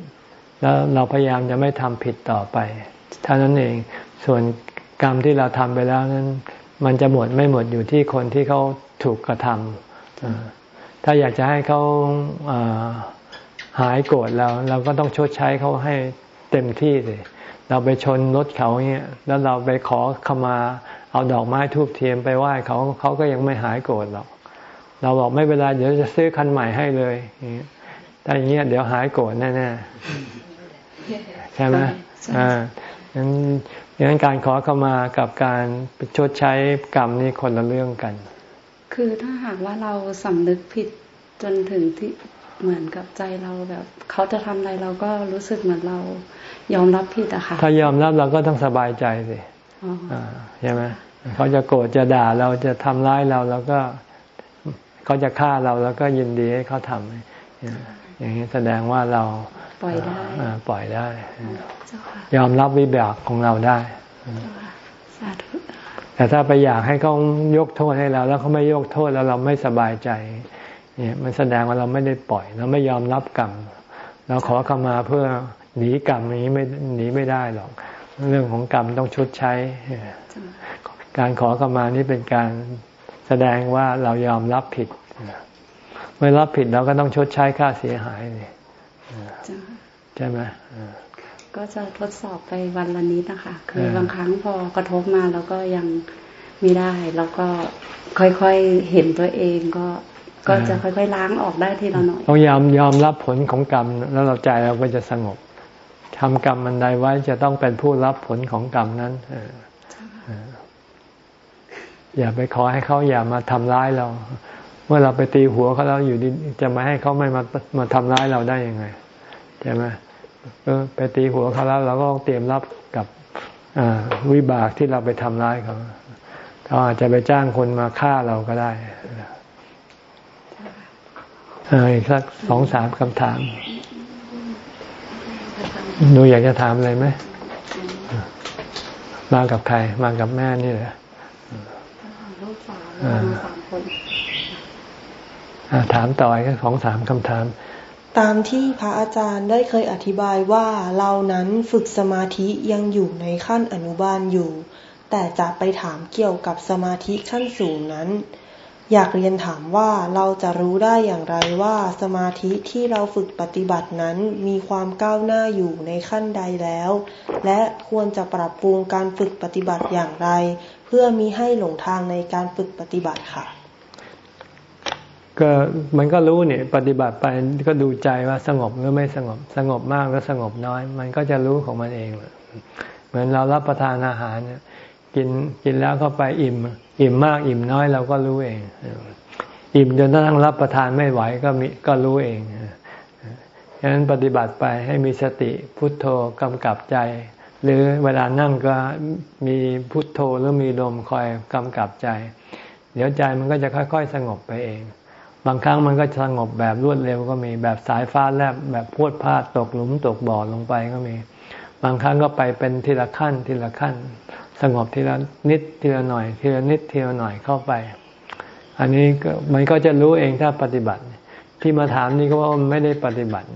แล้วเราพยายามจะไม่ทำผิดต่อไปเท่านั้นเองส่วนกรรมที่เราทำไปแล้วนั้น มันจะหมดไม่หมดอยู่ที่คนที่เขาถูกกระทำถ้าอยากจะให้เขาหายโกรธเราเราก็ต้องชดใช้เขาให้เต็มที่เลยเราไปชนรถเขาเนี่ย แล้วเราไปขอขมา เอาดอกไม้ทูบเทียมไปไหว้เขาเขาก็ยังไม่หายโกรธหรอก เราบอกไม่เป็นไรเดี๋ยวจะซื้อคันใหม่ให้เลยถ้าอย่างเงี้ยเดี๋ยวหายโกรธแน่ๆใช่ไหมอ่า ดังนั้นการขอขมากับการชดใช้กรรมนี่คนละเรื่องกัน คือถ้าหากว่าเราสำนึกผิดจนถึงที่เหมือนกับใจเราแบบ เขาจะทำอะไรเราก็รู้สึกเหมือนเรายอมรับผิดอะค่ะ ถ้ายอมรับเราก็ต้องสบายใจสิใช่ไหมเขาจะโกรธจะด่าเราจะทำร้ายเราแล้วก็เขาจะฆ่าเราแล้วก็ยินดีให้เขาทำอย่างนี้แสดงว่าเรา ปล่อยได้ปล่อยได้ ยอมรับวิบากของเราได้แต่ถ้าไปอยากให้เขายกโทษให้เรา แล้วเขาไม่ยกโทษแล้วเราไม่สบายใจ เนี่ยมันแสดงว่าเราไม่ได้ปล่อย เราไม่ยอมรับกรรมเราขอขมาเพื่อหนีกรรมนี้ไม่หนีไม่ได้หรอก เรื่องของกรรมต้องชดใช้ การขอขมานี้เป็นการแสดงว่าเรายอมรับผิดเมื่อรับผิดเราก็ต้องชดใช้ค่าเสียหายนี่ ใช่ไหมก็จะทดสอบไปวันละนิดนะคะ คือบางครั้งพอกระทบมาแล้วก็ยังไม่ได้ แล้วก็ค่อยๆเห็นตัวเองก็ก็จะค่อยๆล้างออกได้ทีละหน่อยต้องยอมยอมรับผลของกรรม แล้วเราใจเราก็จะสงบทำกรรมมันใดไว้จะต้องเป็นผู้รับผลของกรรมนั้นอย่าไปขอให้เขาอย่ามาทำร้ายเรา เมื่อเราไปตีหัวเขาแล้วอยู่ดีจะมาให้เขาไม่มามาทำร้ายเราได้ยังไงใช่ไหม ไปตีหัวเขาแล้วเราก็ต้องเตรียมรับกับวิบากที่เราไปทำร้ายเขาเขาอาจจะไปจ้างคนมาฆ่าเราก็ได้อีกสักสองสามคำถามหนูอยากจะถามอะไรไหม มากับใคร มากับแม่นี่เหรอลูกสาวสามคนถามต่ออีกสองสามคำถาม ตามที่พระอาจารย์ได้เคยอธิบายว่าเรานั้นฝึกสมาธิยังอยู่ในขั้นอนุบาลอยู่ แต่จะไปถามเกี่ยวกับสมาธิขั้นสูงนั้น อยากเรียนถามว่าเราจะรู้ได้อย่างไรว่าสมาธิที่เราฝึกปฏิบัตินั้นมีความก้าวหน้าอยู่ในขั้นใดแล้ว และควรจะปรับปรุงการฝึกปฏิบัติอย่างไร เพื่อมีให้หลงทางในการฝึกปฏิบัติค่ะ ก็มันก็รู้เนี่ยปฏิบัติไปก็ดูใจว่าสงบหรือไม่สงบสงบมากหรือสงบน้อย มันก็จะรู้ของมันเอง เหมือนเรารับประทานอาหารเนี่ยกินกินแล้วเข้าไปอิ่ม อิ่มมากอิ่มน้อยเราก็รู้เอง อิ่มจนนั่งรับประทานไม่ไหวก็มีก็รู้เองฉะนั้นปฏิบัติไปให้มีสติพุทโธกำกับใจ หรือเวลานั่งก็มีพุทโธหรือมีลมคอยกำกับใจ เดี๋ยวใจมันก็จะค่อย ๆ สงบไปเอง บางครั้งมันก็สงบแบบรวดเร็วก็มีแบบสายฟ้าแลบแบบพวดพาดตกหลุมตกบ่อลงไปก็มี บางครั้งก็ไปเป็นทีละขั้นทีละขั้น สงบทีละนิดทีละหน่อย ทีละนิดทีละหน่อยเข้าไป อันนี้มันก็จะรู้เองถ้าปฏิบัติ ที่มาถามนี่ก็ว่าไม่ได้ปฏิบัติ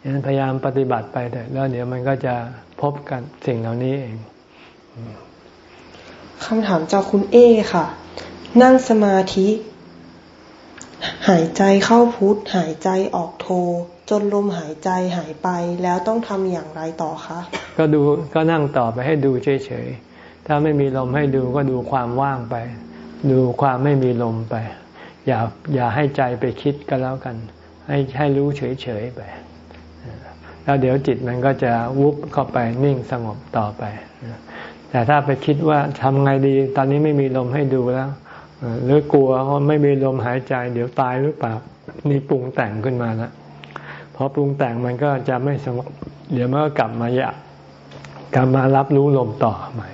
ดังนั้นพยายามปฏิบัติไปเถอะแล้วเดี๋ยวมันก็จะพบกันสิ่งเหล่านี้เองคำถามจากคุณเอค่ะ นั่งสมาธิ หายใจเข้าพุทหายใจออกโท จนลมหายใจหายไปแล้วต้องทำอย่างไรต่อคะ ก็ดูก็นั่งต่อไปให้ดูเฉยๆ ถ้าไม่มีลมให้ดูก็ดูความว่างไป ดูความไม่มีลมไป อย่าอย่าให้ใจไปคิดก็แล้วกัน ให้ให้รู้เฉยๆไป แล้วเดี๋ยวจิตมันก็จะวุบเข้าไปนิ่งสงบต่อไป แต่ถ้าไปคิดว่าทำไงดี ตอนนี้ไม่มีลมให้ดูแล้ว หรือกลัวว่าไม่มีลมหายใจ เดี๋ยวตายหรือเปล่า นี่ปรุงแต่งขึ้นมาแล้วพอปรุงแต่งมันก็จะไม่สงบเดี๋ยวมันก็กลับมาอยากกลับมารับรู้ลมต่อใหม่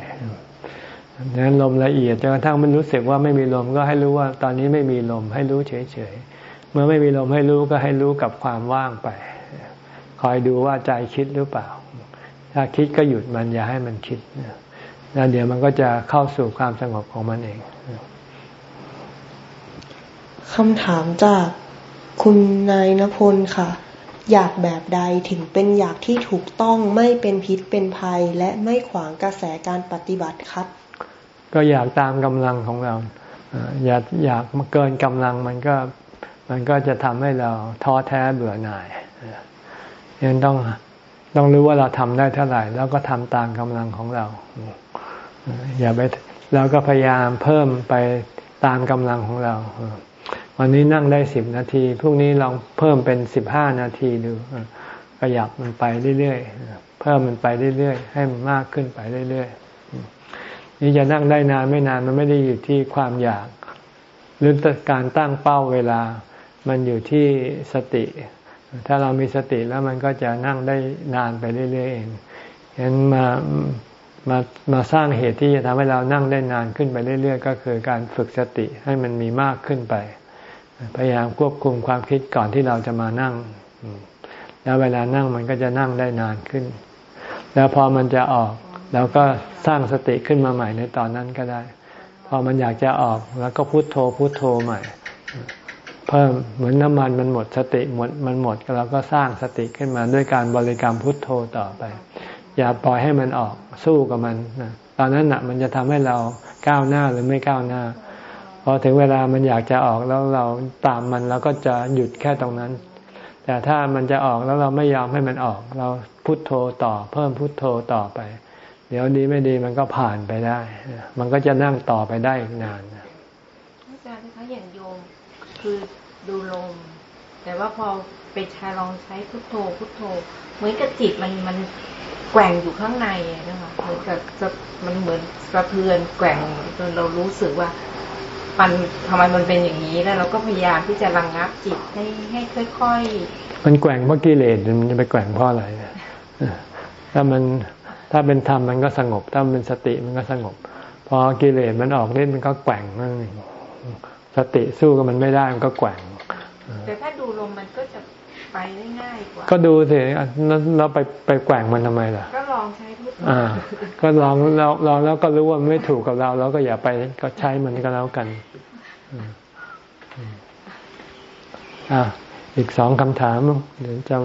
ดังนั้นลมละเอียดจนกระทั่งมันรู้สึกว่าไม่มีลมก็ให้รู้ว่า ตอนนี้ไม่มีลมให้รู้เฉยๆ เมื่อไม่มีลมให้รู้ก็ให้รู้กับความว่างไป คอยดูว่าใจคิดหรือเปล่า ถ้าคิดก็หยุดมันอย่าให้มันคิดแล้วเดี๋ยวมันก็จะเข้าสู่ความสงบของมันเอง คำถามจากคุณนายนพลค่ะ อยากแบบใดถึงเป็นอยากที่ถูกต้องไม่เป็นพิษเป็นภัย และไม่ขวางกระแสการปฏิบัติครับ ก็อยากตามกำลังของเราอยากอยากมาเกินกำลังมันก็มันก็จะทำให้เราท้อแท้เบื่อหน่ายยังต้องต้องรู้ว่าเราทำได้เท่าไหร่ แล้วก็ทำตามกำลังของเรา อย่าไปเราก็พยายามเพิ่มไปตามกำลังของเรา วันนี้นั่งได้สิบนาทีพรุ่งนี้ลองเพิ่มเป็นสิบห้านาทีดูขยับมันไปเรื่อยๆเพิ่มมันไปเรื่อยๆให้มันมากขึ้นไปเรื่อยๆนี่จะนั่งได้นานไม่นานมันไม่ได้อยู่ที่ความอยาก หรือการตั้งเป้าเวลา มันอยู่ที่สติ ถ้าเรามีสติแล้วมันก็จะนั่งได้นานไปเรื่อยๆเองเห็นมามามาสร้างเหตุที่จะทำให้เรานั่งได้นานขึ้นไปเรื่อยๆ ก็คือการฝึกสติให้มันมีมากขึ้นไป พยายามควบคุมความคิดก่อนที่เราจะมานั่ง แล้วเวลานั่งมันก็จะนั่งได้นานขึ้น แล้วพอมันจะออกเราก็สร้างสติขึ้นมาใหม่ในตอนนั้นก็ได้ พอมันอยากจะออกแล้วก็พุโทโธพุโทโธใหม่ เพิ่มเหมือนน้ำมันมันหมดสติหมดมันหมดเราก็สร้างสติขึ้นมาด้วยการบริกรรมพุทโธต่อไป อย่าปล่อยให้มันออกสู้กับมันตอนนั้นน่ะมันจะทำให้เราก้าวหน้าหรือไม่ก้าวหน้า พอถึงเวลามันอยากจะออกแล้วเราตามมันเราก็จะหยุดแค่ตรงนั้น แต่ถ้ามันจะออกแล้วเราไม่ยอมให้มันออก เราพุโทโธต่อ เพิ่มพุโทโธต่อไป เดี๋ยวดีไม่ดีมันก็ผ่านไปได้ มันก็จะนั่งต่อไปได้อีกนานอาจารย์คะอย่างโยมคือดูลม แต่ว่าพอไปใช้ลองใช้พุทโธพุทโธเหมือนกับจิตมันมันแกว่งอยู่ข้างในนะคะเหมือนกับมันเหมือนสะเทือนแกว่งจนเรารู้สึกว่า มันทำไมมันเป็นอย่างนี้แล้วเราก็พยายามที่จะระงงับจิตให้ให้ค่อยๆ มันแกว่งเพราะกิเลสมันจะไปแกว่งเพราะอะไรถ้ามันถ้าเป็นธรรมมันก็สงบ ถ้าเป็นสติมันก็สงบ พอกิเลสมันออกเล่นมันก็แกว่งนั่นเองสติสู้กับมันไม่ได้มันก็แกว่งแต่ถ้าดูลมมันก็จะ ไปได้ง่ายกว่า ก็ดูสิเราไปไปแกว่งมันทำไมล่ะ ก็ลองใช้พุทโธอ่า ก็ลองลองลองแล้วก็รู้ว่าไม่ถูกกับเราแล้วก็อย่าไปก็ใช้มันก็แล้วกันอ่าอีกสองคำถามเดี๋ยวจะ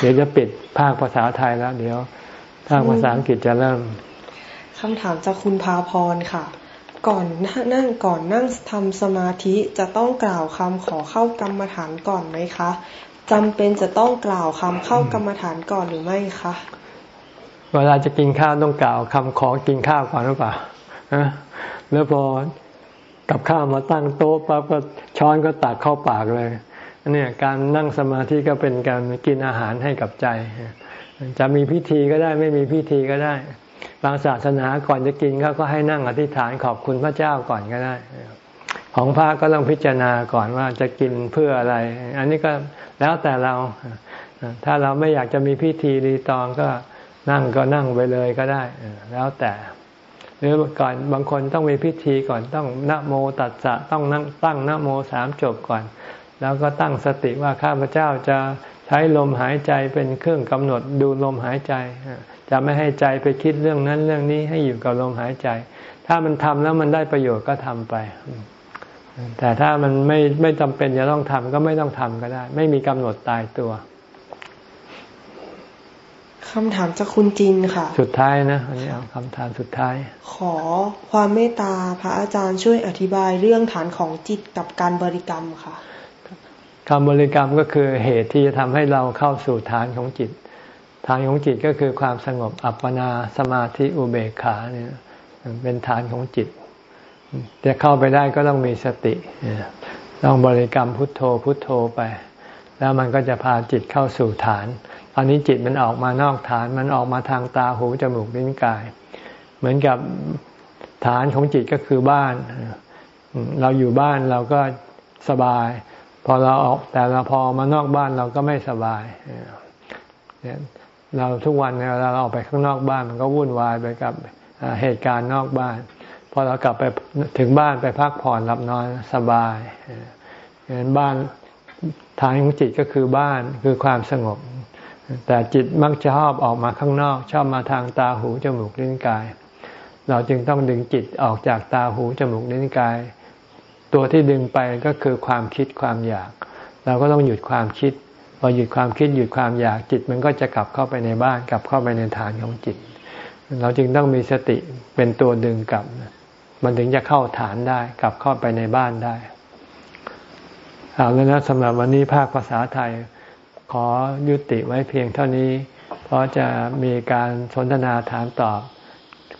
เดี๋ยวจะปิดภาคภาษาไทยแล้ว เดี๋ยว ภาคภาษาอังกฤษจะเริ่มคำถามจากคุณพาพรค่ะ ก่อนนั่งก่อนนั่งทำสมาธิจะต้องกล่าวคำขอเข้ากรรมฐานก่อนไหมคะ จำเป็นจะต้องกล่าวคำเข้ากรรมฐานก่อนหรือไม่คะเวลาจะกินข้าวต้องกล่าวคำขอกินข้าวก่อนหรือเปล่าฮะแล้วพอกับข้าวมาตั้งโต๊ะปั๊บก็ช้อนก็ตักเข้าปากเลยอันนี้การนั่งสมาธิก็เป็นการกินอาหารให้กับใจ จะมีพิธีก็ได้ไม่มีพิธีก็ได้ บางศาสนาก่อนจะกินเขาก็ให้นั่งอธิษฐานขอบคุณพระเจ้าก่อนก็ได้ ของพระก็ต้องพิจารณาก่อนว่าจะกินเพื่ออะไร อันนี้ก็แล้วแต่เรา ถ้าเราไม่อยากจะมีพิธีรีตองก็นั่งก็นั่งไปเลยก็ได้ แล้วแต่ หรือก่อนบางคนต้องมีพิธีก่อนต้องนโมตัสสะต้องนั่งตั้งนโมสามจบก่อน แล้วก็ตั้งสติว่าข้าพเจ้าจะใช้ลมหายใจเป็นเครื่องกำหนดดูลมหายใจ จะไม่ให้ใจไปคิดเรื่องนั้นเรื่องนี้ให้อยู่กับลมหายใจ ถ้ามันทำแล้วมันได้ประโยชน์ก็ทำไป แต่ถ้ามันไม่ไม่จำเป็นจะต้องทำก็ไม่ต้องทำก็ได้ ไม่มีกำหนดตายตัวคำถามจากคุณจินค่ะ สุดท้ายนะอันนี้เอาคำถามสุดท้าย ขอความเมตตาพระอาจารย์ช่วยอธิบายเรื่องฐานของจิตกับการบริกรรมค่ะคำบริกรรมก็คือเหตุที่จะทำให้เราเข้าสู่ฐานของจิต ฐานของจิตก็คือความสงบอัปปนาสมาธิอุเบกขาเนี่ยเป็นฐานของจิต จะเข้าไปได้ก็ต้องมีสติ ต้องบริกรรมพุทโธพุทโธไป แล้วมันก็จะพาจิตเข้าสู่ฐาน ตอนนี้จิตมันออกมานอกฐาน มันออกมาทางตาหูจมูกลิ้นกาย เหมือนกับฐานของจิตก็คือบ้าน เราอยู่บ้านเราก็สบาย พอเราออกแต่เราพอมานอกบ้านเราก็ไม่สบายเราทุกวันเนี่ยเราออกไปข้างนอกบ้านมันก็วุ่นวายไปกับเหตุการณ์นอกบ้าน พอเรากลับไปถึงบ้านไปพักผ่อนหลับนอนสบายเห็นบ้านทางของจิตก็คือบ้านคือความสงบ แต่จิตมักจะชอบออกมาข้างนอก ชอบมาทางตาหูจมูกลิ้นกาย เราจึงต้องดึงจิตออกจากตาหูจมูกลิ้นกาย ตัวที่ดึงไปก็คือความคิดความอยาก เราก็ต้องหยุดความคิดพอหยุดความคิดหยุดความอยากจิต มันก็จะกลับเข้าไปในบ้านกลับเข้าไปในฐานของจิต เราจึงต้องมีสติเป็นตัวดึงกลับ มันถึงจะเข้าฐานได้ กลับเข้าไปในบ้านได้ เอาแล้วนะสำหรับวันนี้ภาคภาษาไทย ขอยุติไว้เพียงเท่านี้ เพราะจะมีการสนทนาถามตอบ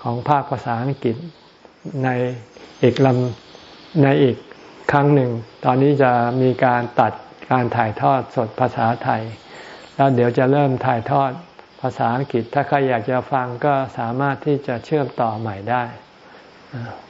ของภาคภาษาอังกฤษในอีกลำในอีกครั้งหนึ่ง ตอนนี้จะมีการตัดการถ่ายทอดสดภาษาไทย แล้วเดี๋ยวจะเริ่มถ่ายทอดภาษาอังกฤษ ถ้าใครอยากจะฟังก็สามารถที่จะเชื่อมต่อใหม่ได้ Uh,